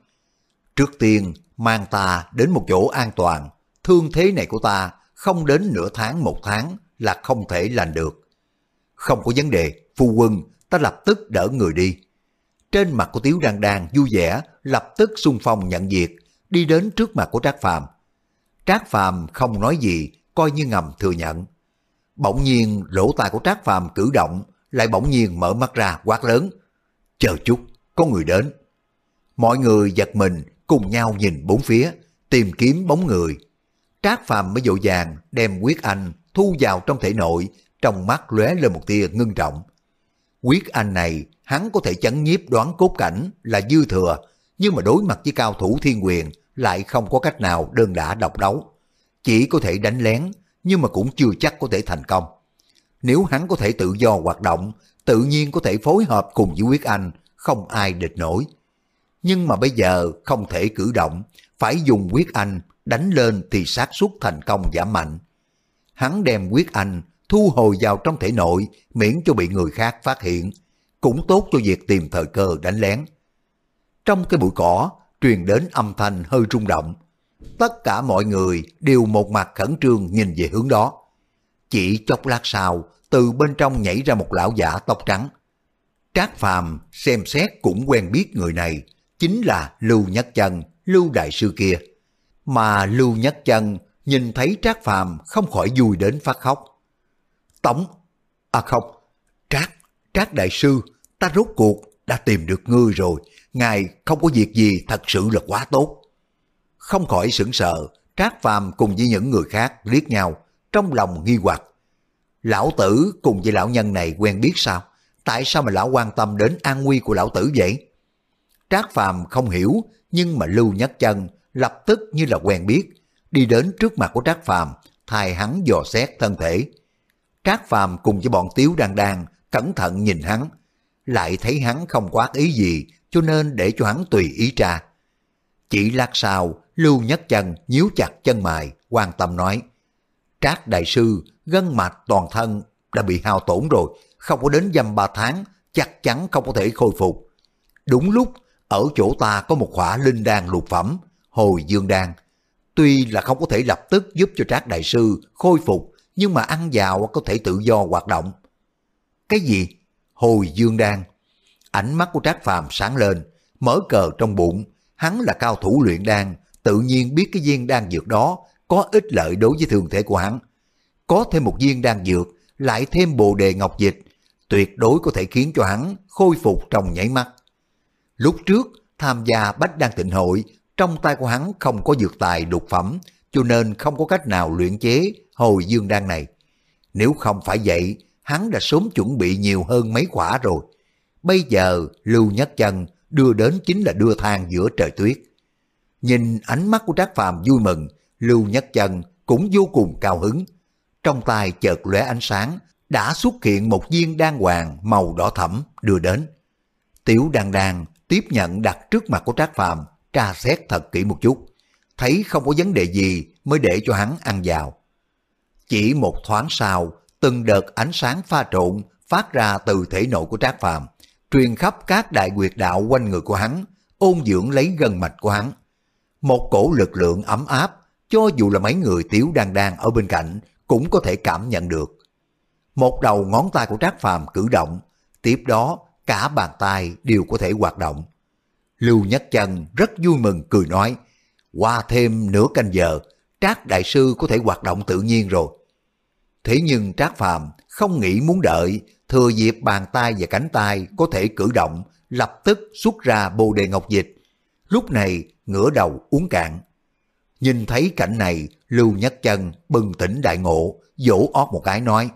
Trước tiên, mang ta đến một chỗ an toàn, thương thế này của ta không đến nửa tháng một tháng là không thể lành được. Không có vấn đề, phu quân, ta lập tức đỡ người đi. Trên mặt của Tiếu Đan Đan vui vẻ, lập tức xung phong nhận việc, đi đến trước mặt của Trác Phàm. Trác Phàm không nói gì, coi như ngầm thừa nhận. Bỗng nhiên lỗ tai của Trác Phàm cử động, lại bỗng nhiên mở mắt ra quát lớn. Chờ chút, có người đến. Mọi người giật mình, cùng nhau nhìn bốn phía, tìm kiếm bóng người. Trác Phàm mới dội vàng đem quyết anh thu vào trong thể nội, trong mắt lóe lên một tia ngưng trọng. Quyết anh này, hắn có thể chấn nhiếp đoán cốt cảnh là dư thừa, nhưng mà đối mặt với cao thủ thiên quyền lại không có cách nào đơn đả độc đấu. Chỉ có thể đánh lén, nhưng mà cũng chưa chắc có thể thành công. Nếu hắn có thể tự do hoạt động, tự nhiên có thể phối hợp cùng với Quyết Anh, không ai địch nổi. Nhưng mà bây giờ không thể cử động, phải dùng Quyết Anh đánh lên thì xác suất thành công giảm mạnh. Hắn đem Quyết Anh thu hồi vào trong thể nội miễn cho bị người khác phát hiện, cũng tốt cho việc tìm thời cơ đánh lén. Trong cái bụi cỏ truyền đến âm thanh hơi rung động, tất cả mọi người đều một mặt khẩn trương nhìn về hướng đó. Chỉ chốc lát sau, từ bên trong nhảy ra một lão giả tóc trắng. Trác Phàm xem xét cũng quen biết người này, chính là Lưu Nhất Chân, Lưu Đại Sư kia. Mà Lưu Nhất Chân nhìn thấy Trác Phàm không khỏi vui đến phát khóc. Tống, à không, Trác, Trác Đại Sư, ta rốt cuộc đã tìm được ngươi rồi, ngài không có việc gì thật sự là quá tốt. Không khỏi sững sờ, Trác Phàm cùng với những người khác liếc nhau, trong lòng nghi hoặc. Lão tử cùng với lão nhân này quen biết sao? Tại sao mà lão quan tâm đến an nguy của lão tử vậy? Trác Phàm không hiểu, nhưng mà Lưu Nhất Chân lập tức như là quen biết, đi đến trước mặt của Trác Phàm, thay hắn dò xét thân thể. Trác Phàm cùng với bọn Tiếu đang đang cẩn thận nhìn hắn, lại thấy hắn không quá ý gì, cho nên để cho hắn tùy ý tra. Chỉ lát sau, Lưu Nhất Chân nhíu chặt chân mày, quan tâm nói, Trác Đại Sư, gân mạch toàn thân đã bị hao tổn rồi, không có đến dăm ba tháng, chắc chắn không có thể khôi phục. Đúng lúc, ở chỗ ta có một khỏa linh đan lục phẩm, hồi dương đan. Tuy là không có thể lập tức giúp cho Trác Đại Sư khôi phục, nhưng mà ăn vào có thể tự do hoạt động. Cái gì? Hồi dương đan. Ánh mắt của Trác Phàm sáng lên, mở cờ trong bụng, hắn là cao thủ luyện đan, tự nhiên biết cái viên đan dược đó có ích lợi đối với thường thể của hắn. Có thêm một viên đan dược, lại thêm bồ đề ngọc dịch, tuyệt đối có thể khiến cho hắn khôi phục trong nhảy mắt. Lúc trước, tham gia bách đan tịnh hội, trong tay của hắn không có dược tài đục phẩm, cho nên không có cách nào luyện chế hồi dương đan này. Nếu không phải vậy, hắn đã sớm chuẩn bị nhiều hơn mấy quả rồi. Bây giờ, Lưu Nhất Chân đưa đến chính là đưa thang giữa trời tuyết. Nhìn ánh mắt của Trác Phàm vui mừng, Lưu Nhất Chân cũng vô cùng cao hứng. Trong tay chợt lóe ánh sáng, đã xuất hiện một viên đan hoàng màu đỏ thẫm đưa đến. Tiểu đan đan tiếp nhận đặt trước mặt của Trác Phàm, tra xét thật kỹ một chút. Thấy không có vấn đề gì mới để cho hắn ăn vào. Chỉ một thoáng sau, từng đợt ánh sáng pha trộn phát ra từ thể nội của Trác Phàm, truyền khắp các đại quyệt đạo quanh người của hắn, ôn dưỡng lấy gân mạch của hắn. Một cổ lực lượng ấm áp, cho dù là mấy người tiếu đang đang ở bên cạnh, cũng có thể cảm nhận được. Một đầu ngón tay của Trác Phàm cử động, tiếp đó cả bàn tay đều có thể hoạt động. Lưu Nhất Chân rất vui mừng cười nói, qua thêm nửa canh giờ, Trác Đại Sư có thể hoạt động tự nhiên rồi. Thế nhưng Trác Phàm không nghĩ muốn đợi, thừa dịp bàn tay và cánh tay có thể cử động, lập tức xuất ra bồ đề ngọc dịch. Lúc này ngửa đầu uống cạn. Nhìn thấy cảnh này, Lưu Nhất Chân bừng tỉnh đại ngộ, vỗ ót một cái nói,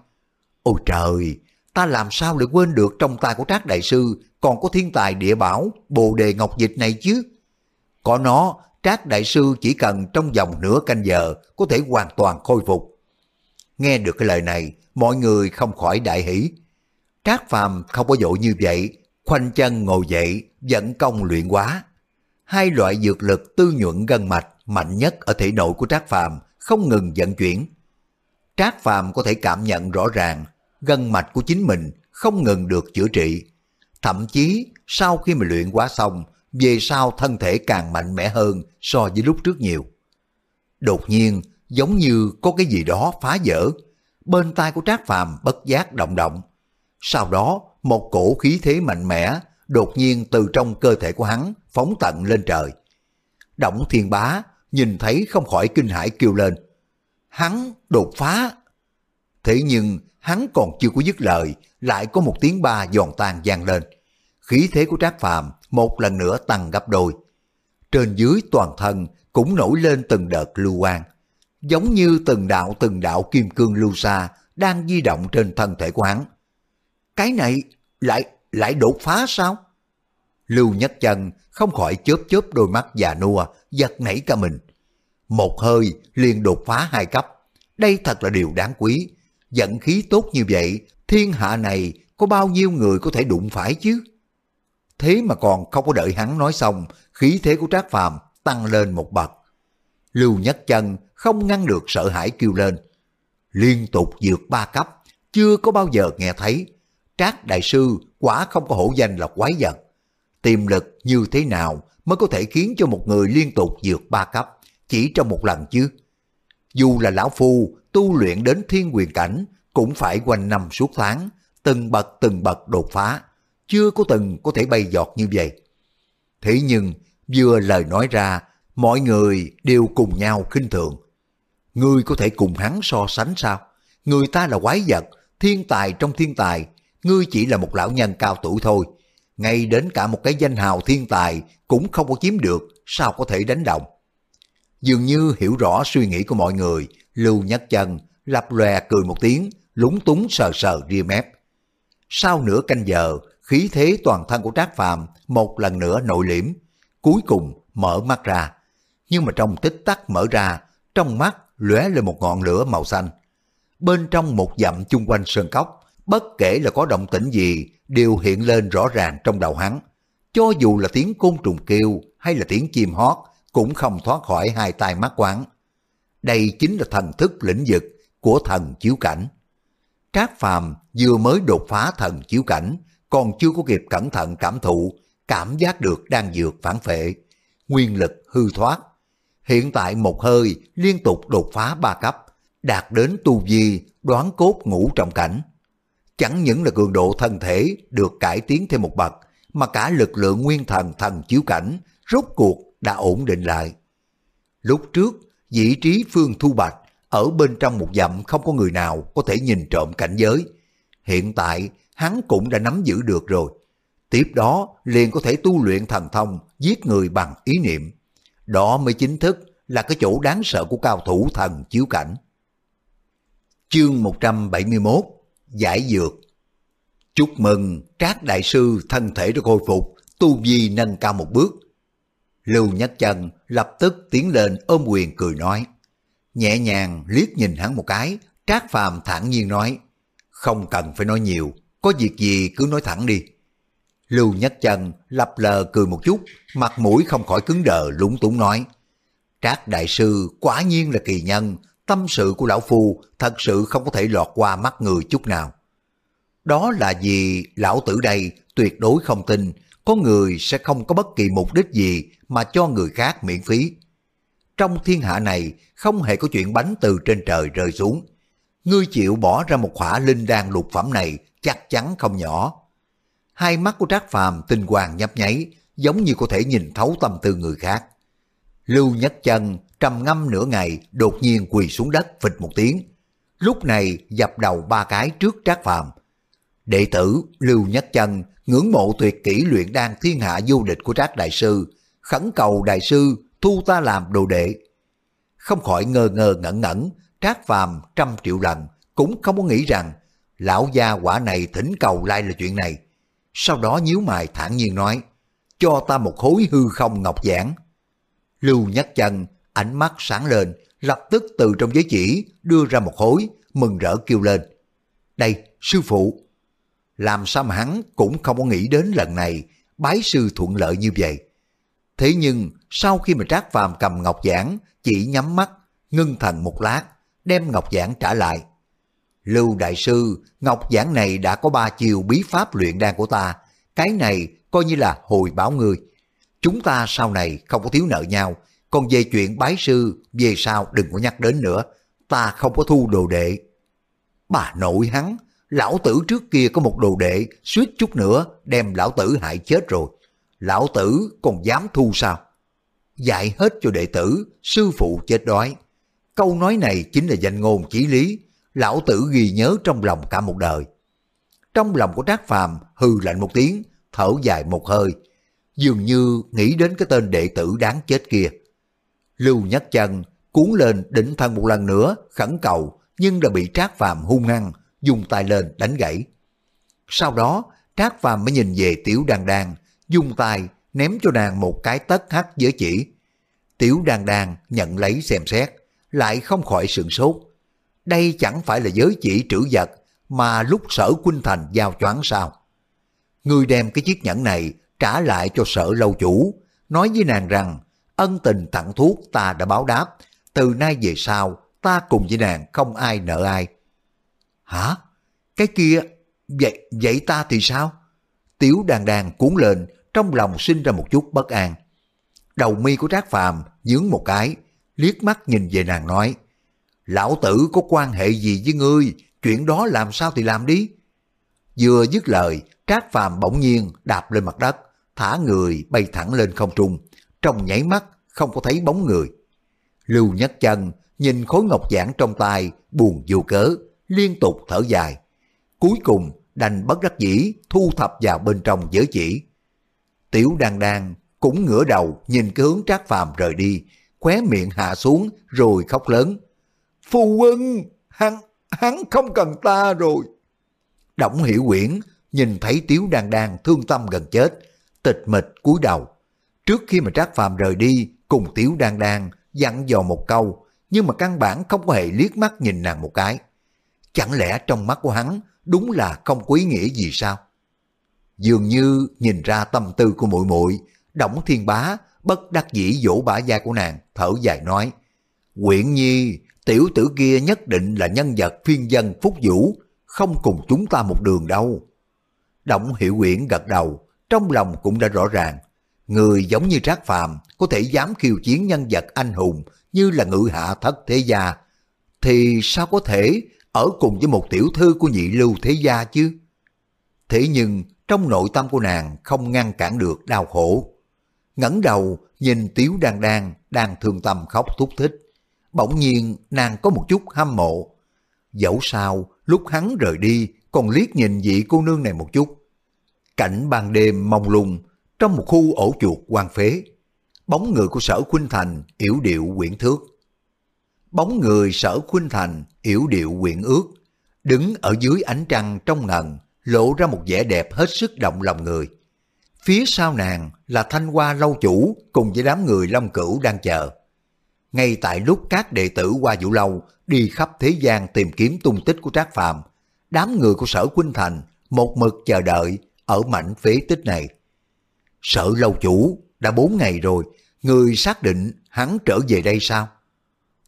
Ôi trời, ta làm sao lại quên được trong tay của Trác Đại Sư còn có thiên tài địa bảo bồ đề ngọc dịch này chứ? Có nó, Trác Đại Sư chỉ cần trong vòng nửa canh giờ có thể hoàn toàn khôi phục. Nghe được cái lời này, mọi người không khỏi đại hỷ. Trác Phàm không có dội như vậy, khoanh chân ngồi dậy, dẫn công luyện quá. Hai loại dược lực tư nhuận gân mạch mạnh nhất ở thể nội của Trác Phàm không ngừng vận chuyển. Trác Phàm có thể cảm nhận rõ ràng gân mạch của chính mình không ngừng được chữa trị. Thậm chí sau khi mà luyện quá xong, về sau thân thể càng mạnh mẽ hơn so với lúc trước nhiều. Đột nhiên, giống như có cái gì đó phá vỡ. Bên tai của Trác Phàm bất giác động động. Sau đó, một cổ khí thế mạnh mẽ đột nhiên từ trong cơ thể của hắn phóng tận lên trời. Động thiên bá nhìn thấy không khỏi kinh hãi kêu lên. Hắn đột phá. Thế nhưng hắn còn chưa có dứt lời, lại có một tiếng ba giòn tan vang lên. Khí thế của Trác Phàm một lần nữa tăng gấp đôi. Trên dưới toàn thân cũng nổi lên từng đợt lưu quang, giống như từng đạo từng đạo kim cương lưu xa đang di động trên thân thể của hắn. Cái này lại lại đột phá sao? Lưu Nhất Chân không khỏi chớp chớp đôi mắt già nua, giật nảy cả mình. Một hơi liền đột phá hai cấp. Đây thật là điều đáng quý. Dẫn khí tốt như vậy, thiên hạ này có bao nhiêu người có thể đụng phải chứ? Thế mà còn không có đợi hắn nói xong, khí thế của Trác Phàm tăng lên một bậc. Lưu Nhất Chân không ngăn được sợ hãi kêu lên. Liên tục vượt ba cấp, chưa có bao giờ nghe thấy. Trác Đại Sư quả không có hổ danh là quái vật. Tiềm lực như thế nào mới có thể khiến cho một người liên tục vượt ba cấp chỉ trong một lần chứ? Dù là lão phu tu luyện đến thiên quyền cảnh cũng phải quanh năm suốt tháng, từng bậc từng bậc đột phá, chưa có từng có thể bay giọt như vậy. Thế nhưng vừa lời nói ra, mọi người đều cùng nhau khinh thường. Ngươi có thể cùng hắn so sánh sao? Người ta là quái vật, thiên tài trong thiên tài, ngươi chỉ là một lão nhân cao tuổi thôi. Ngay đến cả một cái danh hào thiên tài cũng không có chiếm được, sao có thể đánh đồng? Dường như hiểu rõ suy nghĩ của mọi người, Lưu Nhất Chân lập lòe cười một tiếng, lúng túng sờ sờ ria mép. Sau nửa canh giờ, khí thế toàn thân của Trác Phàm một lần nữa nội liễm, cuối cùng mở mắt ra. Nhưng mà trong tích tắc mở ra, trong mắt lóe lên một ngọn lửa màu xanh. Bên trong một dặm chung quanh sơn cốc, bất kể là có động tĩnh gì, đều hiện lên rõ ràng trong đầu hắn. Cho dù là tiếng côn trùng kêu hay là tiếng chim hót, cũng không thoát khỏi hai tai mắt quán. Đây chính là thần thức lĩnh vực của thần chiếu cảnh. Trác Phàm vừa mới đột phá thần chiếu cảnh, còn chưa có kịp cẩn thận cảm thụ, cảm giác được đang dược phản phệ, nguyên lực hư thoát. Hiện tại một hơi liên tục đột phá ba cấp, đạt đến tu vi đoán cốt ngũ trọng cảnh. Chẳng những là cường độ thân thể được cải tiến thêm một bậc, mà cả lực lượng nguyên thần thần chiếu cảnh rốt cuộc đã ổn định lại. Lúc trước, vị trí Phương Thu Bạch ở bên trong một dặm không có người nào có thể nhìn trộm cảnh giới. Hiện tại, hắn cũng đã nắm giữ được rồi. Tiếp đó, liền có thể tu luyện thần thông, giết người bằng ý niệm. Đó mới chính thức là cái chỗ đáng sợ của cao thủ thần chiếu cảnh. Chương 171 Giải Dược Chúc mừng Trác Đại Sư thân thể được hồi phục, tu vi nâng cao một bước. Lưu Nhất Chân lập tức tiến lên ôm quyền cười nói. Nhẹ nhàng liếc nhìn hắn một cái, Trác Phàm thản nhiên nói. Không cần phải nói nhiều, có việc gì cứ nói thẳng đi. Lưu Nhất Chân lập lờ cười một chút, mặt mũi không khỏi cứng đờ lúng túng nói. Trác Đại Sư quả nhiên là kỳ nhân, tâm sự của Lão Phu thật sự không có thể lọt qua mắt người chút nào. Đó là vì Lão Tử đây tuyệt đối không tin có người sẽ không có bất kỳ mục đích gì mà cho người khác miễn phí. Trong thiên hạ này không hề có chuyện bánh từ trên trời rơi xuống. Ngươi chịu bỏ ra một khỏa linh đan lục phẩm này chắc chắn không nhỏ. Hai mắt của Trác Phàm tinh quang nhấp nháy, giống như có thể nhìn thấu tâm tư người khác. Lưu Nhất Chân trầm ngâm nửa ngày, đột nhiên quỳ xuống đất phịch một tiếng. Lúc này dập đầu ba cái trước Trác Phàm. Đệ tử Lưu Nhất Chân ngưỡng mộ tuyệt kỹ luyện đan thiên hạ vô địch của Trác Đại Sư, khẩn cầu Đại Sư thu ta làm đồ đệ. Không khỏi ngơ ngơ ngẩn ngẩn, Trác Phàm trăm triệu lần cũng không có nghĩ rằng lão gia quả này thỉnh cầu lai là chuyện này. Sau đó nhíu mày thản nhiên nói, cho ta một khối hư không ngọc giản Lưu nhắc Chân ánh mắt sáng lên, lập tức từ trong giấy chỉ đưa ra một khối, mừng rỡ kêu lên. Đây, sư phụ. Làm sao mà hắn cũng không có nghĩ đến lần này bái sư thuận lợi như vậy. Thế nhưng sau khi mà Trác Phàm cầm ngọc giản chỉ nhắm mắt, ngưng thần một lát, đem ngọc giản trả lại. Lưu Đại Sư, ngọc giảng này đã có ba chiều bí pháp luyện đan của ta, cái này coi như là hồi báo người. Chúng ta sau này không có thiếu nợ nhau, còn về chuyện bái sư, về sau đừng có nhắc đến nữa, ta không có thu đồ đệ. Bà nội hắn, lão tử trước kia có một đồ đệ, suýt chút nữa đem lão tử hại chết rồi. Lão tử còn dám thu sao? Dạy hết cho đệ tử, sư phụ chết đói. Câu nói này chính là danh ngôn chỉ lý, lão tử ghi nhớ trong lòng cả một đời. Trong lòng của Trác Phàm hừ lạnh một tiếng, thở dài một hơi, dường như nghĩ đến cái tên đệ tử đáng chết kia. Lưu Nhất Chân cuốn lên đỉnh thân một lần nữa, khẩn cầu, nhưng đã bị Trác Phàm hung hăng, dùng tay lên đánh gãy. Sau đó, Trác Phàm mới nhìn về Tiểu Đan Đan, dùng tay ném cho nàng một cái tất hắt giới chỉ. Tiểu Đan Đan nhận lấy xem xét, lại không khỏi sửng sốt. Đây chẳng phải là giới chỉ trữ vật mà lúc sở Quynh Thành giao choán sao. Người đem cái chiếc nhẫn này trả lại cho sở lâu chủ, nói với nàng rằng ân tình tặng thuốc ta đã báo đáp, từ nay về sau ta cùng với nàng không ai nợ ai. Hả? Cái kia, vậy, vậy ta thì sao? Tiểu đàn đàn cuốn lên, trong lòng sinh ra một chút bất an. Đầu mi của Trác Phàm nhướng một cái, liếc mắt nhìn về nàng nói, Lão tử có quan hệ gì với ngươi, chuyện đó làm sao thì làm đi. Vừa dứt lời, Trác Phàm bỗng nhiên đạp lên mặt đất, thả người bay thẳng lên không trung, trong nhảy mắt không có thấy bóng người. Lưu nhắc Chân nhìn khối ngọc giản trong tay buồn vô cớ, liên tục thở dài. Cuối cùng đành bất đắc dĩ thu thập vào bên trong giới chỉ. Tiểu đan đan cũng ngửa đầu nhìn cái hướng trác phàm rời đi, khóe miệng hạ xuống rồi khóc lớn. Phu quân, hắn, hắn không cần ta rồi. Động hiểu quyển nhìn thấy Tiếu Đan Đan thương tâm gần chết, tịch mịch cúi đầu. Trước khi mà Trác Phàm rời đi, cùng Tiếu Đan Đan dặn dò một câu, nhưng mà căn bản không có hề liếc mắt nhìn nàng một cái. Chẳng lẽ trong mắt của hắn đúng là không có ý nghĩa gì sao? Dường như nhìn ra tâm tư của muội muội, Đổng Thiên Bá bất đắc dĩ vỗ bả vai của nàng, thở dài nói: quyển Nhi, tiểu tử kia nhất định là nhân vật phiên dân phúc vũ, không cùng chúng ta một đường đâu." Động Hiểu Quyển gật đầu, trong lòng cũng đã rõ ràng, người giống như Trác Phàm có thể dám khiêu chiến nhân vật anh hùng như là ngự hạ thất thế gia, thì sao có thể ở cùng với một tiểu thư của nhị lưu thế gia chứ? Thế nhưng trong nội tâm của nàng không ngăn cản được đau khổ. ngẩng đầu nhìn Tiếu Đan Đan đang thương tâm khóc thúc thích. Bỗng nhiên nàng có một chút hâm mộ. Dẫu sao lúc hắn rời đi còn liếc nhìn vị cô nương này một chút. Cảnh ban đêm mông lung trong một khu ổ chuột quan phế. Bóng người của sở Khuynh Thành yểu điệu quyển thước. Bóng người sở Khuynh Thành yểu điệu quyển ước, đứng ở dưới ánh trăng trong ngần, lộ ra một vẻ đẹp hết sức động lòng người. Phía sau nàng là thanh hoa lâu chủ cùng với đám người long cửu đang chờ. Ngay tại lúc các đệ tử qua vũ lâu đi khắp thế gian tìm kiếm tung tích của Trác Phàm, đám người của sở quynh Thành một mực chờ đợi ở mảnh phế tích này. Sở lâu chủ đã bốn ngày rồi, người xác định hắn trở về đây sao?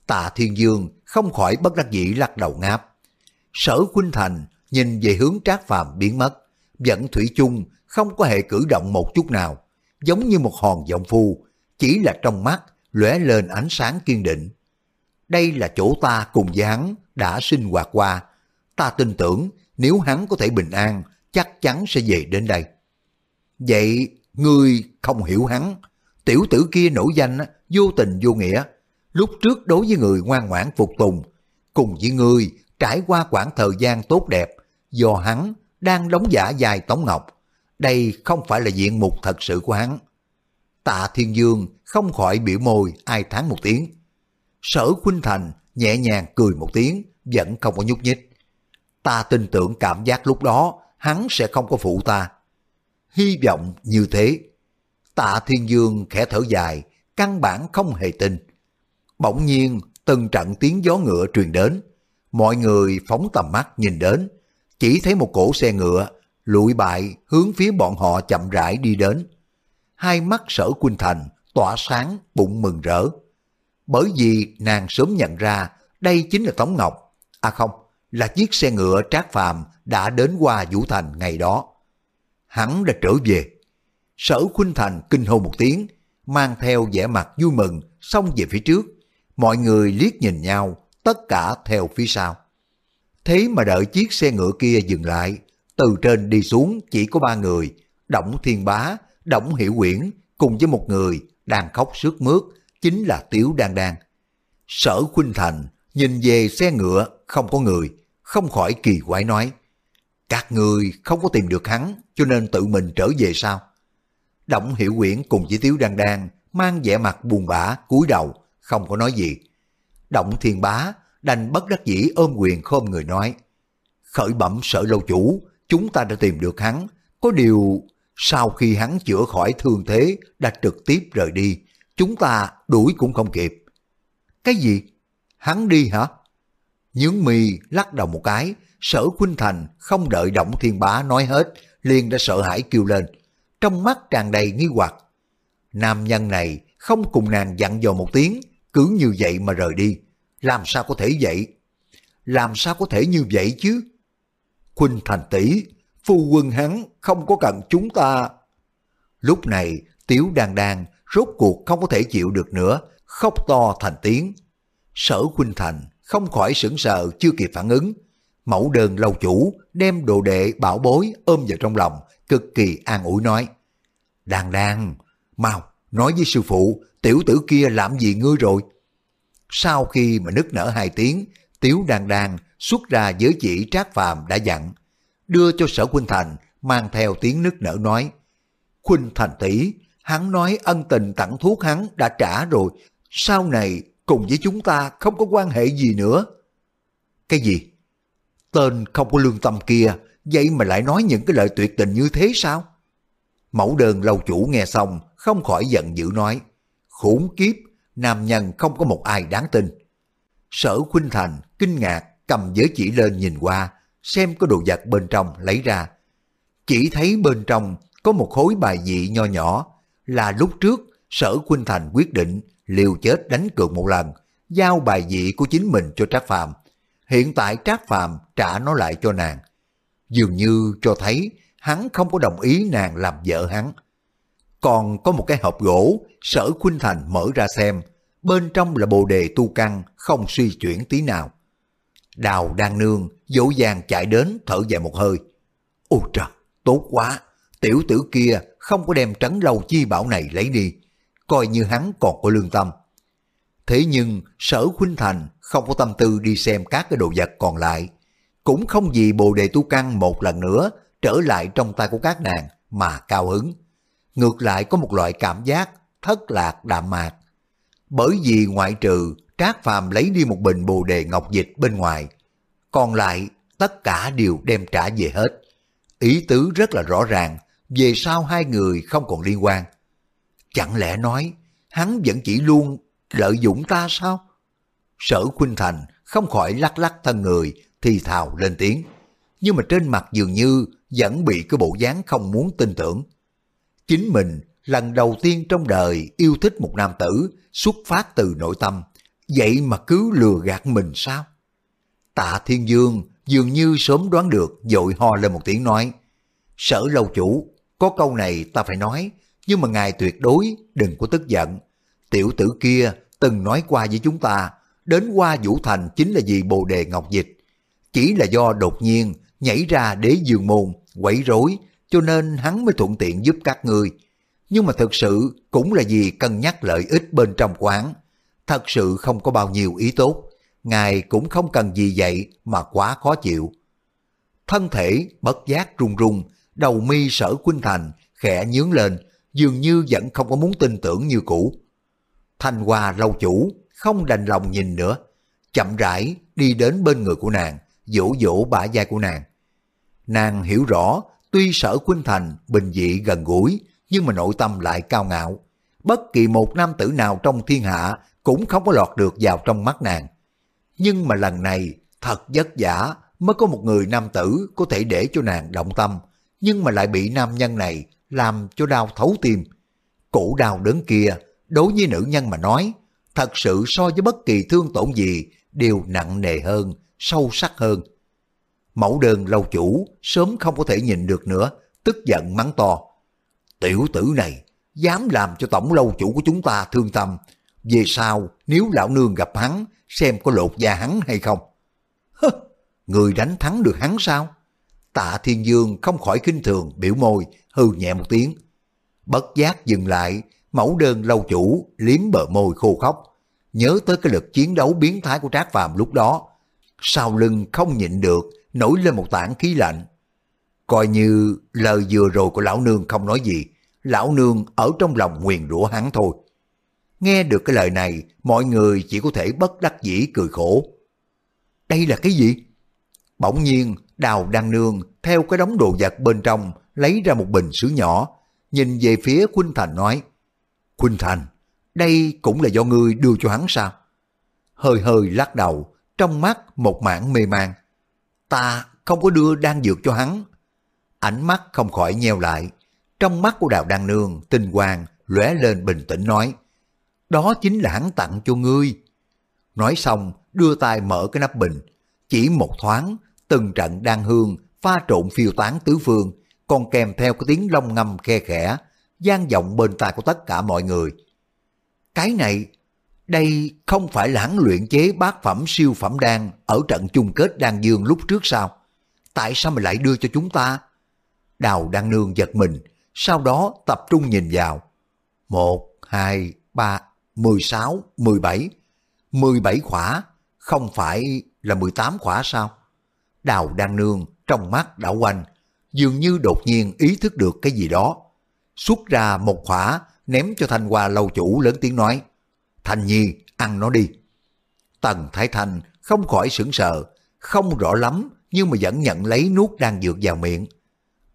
Tạ Thiên Dương không khỏi bất đắc dĩ lắc đầu ngáp. Sở Quynh Thành nhìn về hướng Trác Phàm biến mất, vẫn thủy chung không có hề cử động một chút nào, giống như một hòn giọng phu, chỉ là trong mắt lóe lên ánh sáng kiên định. Đây là chỗ ta cùng với hắn đã sinh hoạt qua, ta tin tưởng nếu hắn có thể bình an, chắc chắn sẽ về đến đây. Vậy ngươi không hiểu hắn. Tiểu tử kia nổi danh vô tình vô nghĩa. Lúc trước đối với người ngoan ngoãn phục tùng. Cùng với ngươi trải qua quãng thời gian tốt đẹp. Do hắn đang đóng giả dài Tống Ngọc. Đây không phải là diện mục thật sự của hắn. Tạ Thiên Dương không khỏi biểu môi ai thán một tiếng. Sở Khuynh Thành nhẹ nhàng cười một tiếng, vẫn không có nhúc nhích. Ta tin tưởng cảm giác lúc đó hắn sẽ không có phụ ta. Hy vọng như thế. Tạ Thiên Dương khẽ thở dài, căn bản không hề tin. Bỗng nhiên, từng trận tiếng gió ngựa truyền đến. Mọi người phóng tầm mắt nhìn đến, chỉ thấy một cổ xe ngựa lụi bại hướng phía bọn họ chậm rãi đi đến. Hai mắt sở Quynh Thành tỏa sáng bụng mừng rỡ. Bởi vì nàng sớm nhận ra đây chính là Tống Ngọc. À không, là chiếc xe ngựa trác phàm đã đến qua Vũ Thành ngày đó. Hắn đã trở về. Sở Khuynh Thành kinh hô một tiếng, mang theo vẻ mặt vui mừng, xông về phía trước. Mọi người liếc nhìn nhau, tất cả theo phía sau. Thế mà đợi chiếc xe ngựa kia dừng lại, từ trên đi xuống chỉ có ba người, Đổng Thiên Bá, Đổng Hiểu Quyển cùng với một người đang khóc sướt mướt, chính là Tiếu Đan Đan. Sở Khuynh Thành nhìn về xe ngựa không có người, không khỏi kỳ quái nói. Các người không có tìm được hắn cho nên tự mình trở về sao? Động Hiểu Quyển cùng với Tiếu Đan Đan mang vẻ mặt buồn bã cúi đầu, không có nói gì. Động Thiên Bá đành bất đắc dĩ ôm quyền khom người nói. Khởi bẩm sở lâu chủ, chúng ta đã tìm được hắn. Có điều, sau khi hắn chữa khỏi thương thế, đã trực tiếp rời đi. Chúng ta đuổi cũng không kịp. Cái gì? Hắn đi hả? Nhướng mi lắc đầu một cái, sở khuynh thành không đợi động thiên bá nói hết, liền đã sợ hãi kêu lên. Trong mắt tràn đầy nghi hoặc. Nam nhân này không cùng nàng dặn dò một tiếng, cứ như vậy mà rời đi. Làm sao có thể vậy? Làm sao có thể như vậy chứ? Khuynh Thành tỷ, phu quân hắn không có cần chúng ta. Lúc này, Tiếu Đan Đan rốt cuộc không có thể chịu được nữa, khóc to thành tiếng. Sở Khuynh Thành không khỏi sững sờ chưa kịp phản ứng. Mẫu đơn lâu chủ đem đồ đệ bảo bối ôm vào trong lòng, cực kỳ an ủi nói. Đan Đan, mau, nói với sư phụ, tiểu tử kia làm gì ngươi rồi? Sau khi mà nức nở hai tiếng, Tiếu Đan Đan xuất ra giới chỉ trác phàm đã dặn, đưa cho sở Khuynh Thành mang theo tiếng nức nở nói, Khuynh Thành tỷ hắn nói ân tình tặng thuốc hắn đã trả rồi, sau này cùng với chúng ta không có quan hệ gì nữa. Cái gì? Tên không có lương tâm kia, vậy mà lại nói những cái lời tuyệt tình như thế sao? Mẫu đơn lâu chủ nghe xong, không khỏi giận dữ nói, khủng kiếp, nam nhân không có một ai đáng tin. Sở Khuynh Thành kinh ngạc cầm giới chỉ lên nhìn qua, xem có đồ vật bên trong lấy ra. Chỉ thấy bên trong có một khối bài dị nho nhỏ, là lúc trước Sở Khuynh Thành quyết định liều chết đánh cược một lần, giao bài dị của chính mình cho Trác Phàm. Hiện tại Trác Phàm trả nó lại cho nàng. Dường như cho thấy hắn không có đồng ý nàng làm vợ hắn. Còn có một cái hộp gỗ, Sở Khuynh Thành mở ra xem, bên trong là bồ đề tu căn, không suy chuyển tí nào. Đào đang nương, dỗ dàng chạy đến thở dài một hơi. Ôi trời, tốt quá, tiểu tử kia không có đem trấn lâu chi bảo này lấy đi, coi như hắn còn có lương tâm. Thế nhưng sở khuynh thành không có tâm tư đi xem các cái đồ vật còn lại, cũng không vì bồ đề tu căn một lần nữa trở lại trong tay của các nàng mà cao hứng. Ngược lại có một loại cảm giác thất lạc đạm mạc. Bởi vì ngoại trừ Trác Phàm lấy đi một bình bồ đề ngọc dịch bên ngoài, còn lại tất cả đều đem trả về hết. Ý tứ rất là rõ ràng, về sau hai người không còn liên quan. Chẳng lẽ nói, hắn vẫn chỉ luôn lợi dụng ta sao? Sở Khuynh Thành không khỏi lắc lắc thân người, thì thào lên tiếng. Nhưng mà trên mặt dường như vẫn bị cái bộ dáng không muốn tin tưởng. Chính mình lần đầu tiên trong đời yêu thích một nam tử xuất phát từ nội tâm, vậy mà cứ lừa gạt mình sao? Tạ Thiên Dương dường như sớm đoán được dội ho lên một tiếng nói, sở lâu chủ, có câu này ta phải nói, nhưng mà ngài tuyệt đối đừng có tức giận. Tiểu tử kia từng nói qua với chúng ta, đến qua Vũ Thành chính là vì bồ đề ngọc dịch. Chỉ là do đột nhiên nhảy ra đế dương môn, quẩy rối, cho nên hắn mới thuận tiện giúp các ngươi. Nhưng mà thực sự cũng là vì cân nhắc lợi ích bên trong quán. Thật sự không có bao nhiêu ý tốt. Ngài cũng không cần gì vậy mà quá khó chịu. Thân thể bất giác run run, đầu mi sở khuynh thành, khẽ nhướng lên, dường như vẫn không có muốn tin tưởng như cũ. Thanh Hoa lâu chủ không đành lòng nhìn nữa, chậm rãi đi đến bên người của nàng, dỗ dỗ bả vai của nàng. Nàng hiểu rõ, tuy sở khuynh thành bình dị gần gũi, nhưng mà nội tâm lại cao ngạo. Bất kỳ một nam tử nào trong thiên hạ cũng không có lọt được vào trong mắt nàng. Nhưng mà lần này thật vất vả mới có một người nam tử có thể để cho nàng động tâm, nhưng mà lại bị nam nhân này làm cho đau thấu tim. Cổ đau đớn kia, đối với nữ nhân mà nói, thật sự so với bất kỳ thương tổn gì đều nặng nề hơn, sâu sắc hơn. Mẫu đơn lâu chủ sớm không có thể nhìn được nữa, tức giận mắng to. Tiểu tử này, dám làm cho tổng lâu chủ của chúng ta thương tâm. Về sau, nếu lão nương gặp hắn, xem có lột da hắn hay không. Hơ, người đánh thắng được hắn sao? Tạ Thiên Dương không khỏi kinh thường, biểu môi, hừ nhẹ một tiếng. Bất giác dừng lại, mẫu đơn lâu chủ liếm bờ môi khô khóc. Nhớ tới cái lực chiến đấu biến thái của Trác Phàm lúc đó. Sau lưng không nhịn được, nổi lên một tảng khí lạnh. Coi như lời vừa rồi của lão nương không nói gì, lão nương ở trong lòng nguyền rủa hắn thôi. Nghe được cái lời này, mọi người chỉ có thể bất đắc dĩ cười khổ. Đây là cái gì? Bỗng nhiên, Đào Đăng Nương theo cái đống đồ vật bên trong lấy ra một bình sứ nhỏ, nhìn về phía Khuynh Thành nói, Khuynh Thành, đây cũng là do ngươi đưa cho hắn sao? Hơi hơi lắc đầu, trong mắt một mảng mê man. Ta không có đưa đan dược cho hắn. Ánh mắt không khỏi nheo lại. Trong mắt của Đào Đan Nương, tinh quang lóe lên bình tĩnh nói, đó chính là hắn tặng cho ngươi. Nói xong, đưa tay mở cái nắp bình. Chỉ một thoáng, từng trận đan hương pha trộn phiêu tán tứ phương, còn kèm theo cái tiếng long ngâm khe khẽ, gian vọng bên tai của tất cả mọi người. Cái này, đây không phải là hắn luyện chế bát phẩm siêu phẩm đan ở trận chung kết đan dương lúc trước sao? Tại sao mà lại đưa cho chúng ta? Đào đang nương giật mình, sau đó tập trung nhìn vào. Một, hai, ba, mười sáu, mười bảy. Mười bảy khỏa, không phải là mười tám khỏa sao? Đào đang nương trong mắt đảo quanh, dường như đột nhiên ý thức được cái gì đó. Xuất ra một khỏa, ném cho Thanh Hoa lâu chủ lớn tiếng nói, Thành Nhi, ăn nó đi. Tần Thái Thành không khỏi sững sờ, không rõ lắm nhưng mà vẫn nhận lấy nuốt đang dược vào miệng.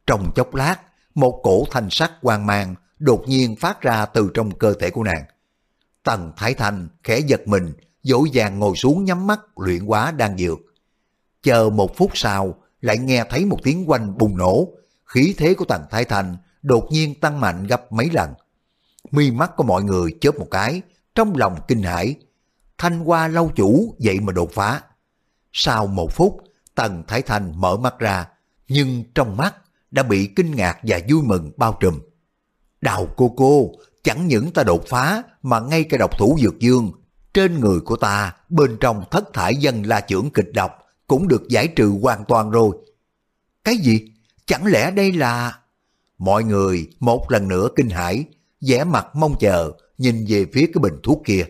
Trong chốc lát, một cổ thanh sắc quang mang đột nhiên phát ra từ trong cơ thể của nàng. Tần Thái Thành khẽ giật mình, dỗ dàng ngồi xuống nhắm mắt luyện hóa đang dược. Chờ một phút sau, lại nghe thấy một tiếng quanh bùng nổ, khí thế của Tần Thái Thành đột nhiên tăng mạnh gấp mấy lần. Mi mắt của mọi người chớp một cái, trong lòng kinh hãi. Thanh hoa lâu chủ vậy mà đột phá. Sau một phút, Tần Thái Thành mở mắt ra, nhưng trong mắt đã bị kinh ngạc và vui mừng bao trùm. Đào cô cô, chẳng những ta đột phá mà ngay cả độc thủ dược dương, trên người của ta bên trong thất thải dân la trưởng kịch độc cũng được giải trừ hoàn toàn rồi. Cái gì? Chẳng lẽ đây là... Mọi người một lần nữa kinh hãi, vẻ mặt mong chờ, nhìn về phía cái bình thuốc kia.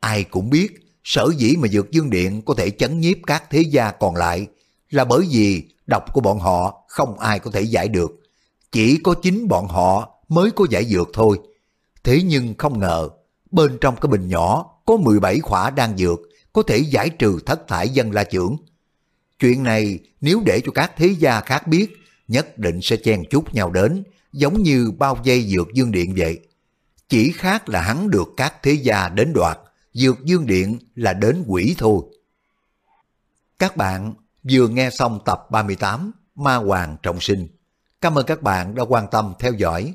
Ai cũng biết, sở dĩ mà Dược Dương Điện có thể chấn nhiếp các thế gia còn lại là bởi vì độc của bọn họ không ai có thể giải được. Chỉ có chính bọn họ mới có giải dược thôi. Thế nhưng không ngờ, bên trong cái bình nhỏ có 17 khỏa đang dược, có thể giải trừ thất thải dân la trưởng. Chuyện này nếu để cho các thế gia khác biết, nhất định sẽ chen chút nhau đến, giống như bao dây dược dương điện vậy. Chỉ khác là hắn được các thế gia đến đoạt, dược dương điện là đến quỷ thôi. Các bạn vừa nghe xong tập 38 Ma Hoàng Trọng Sinh. Cảm ơn các bạn đã quan tâm theo dõi.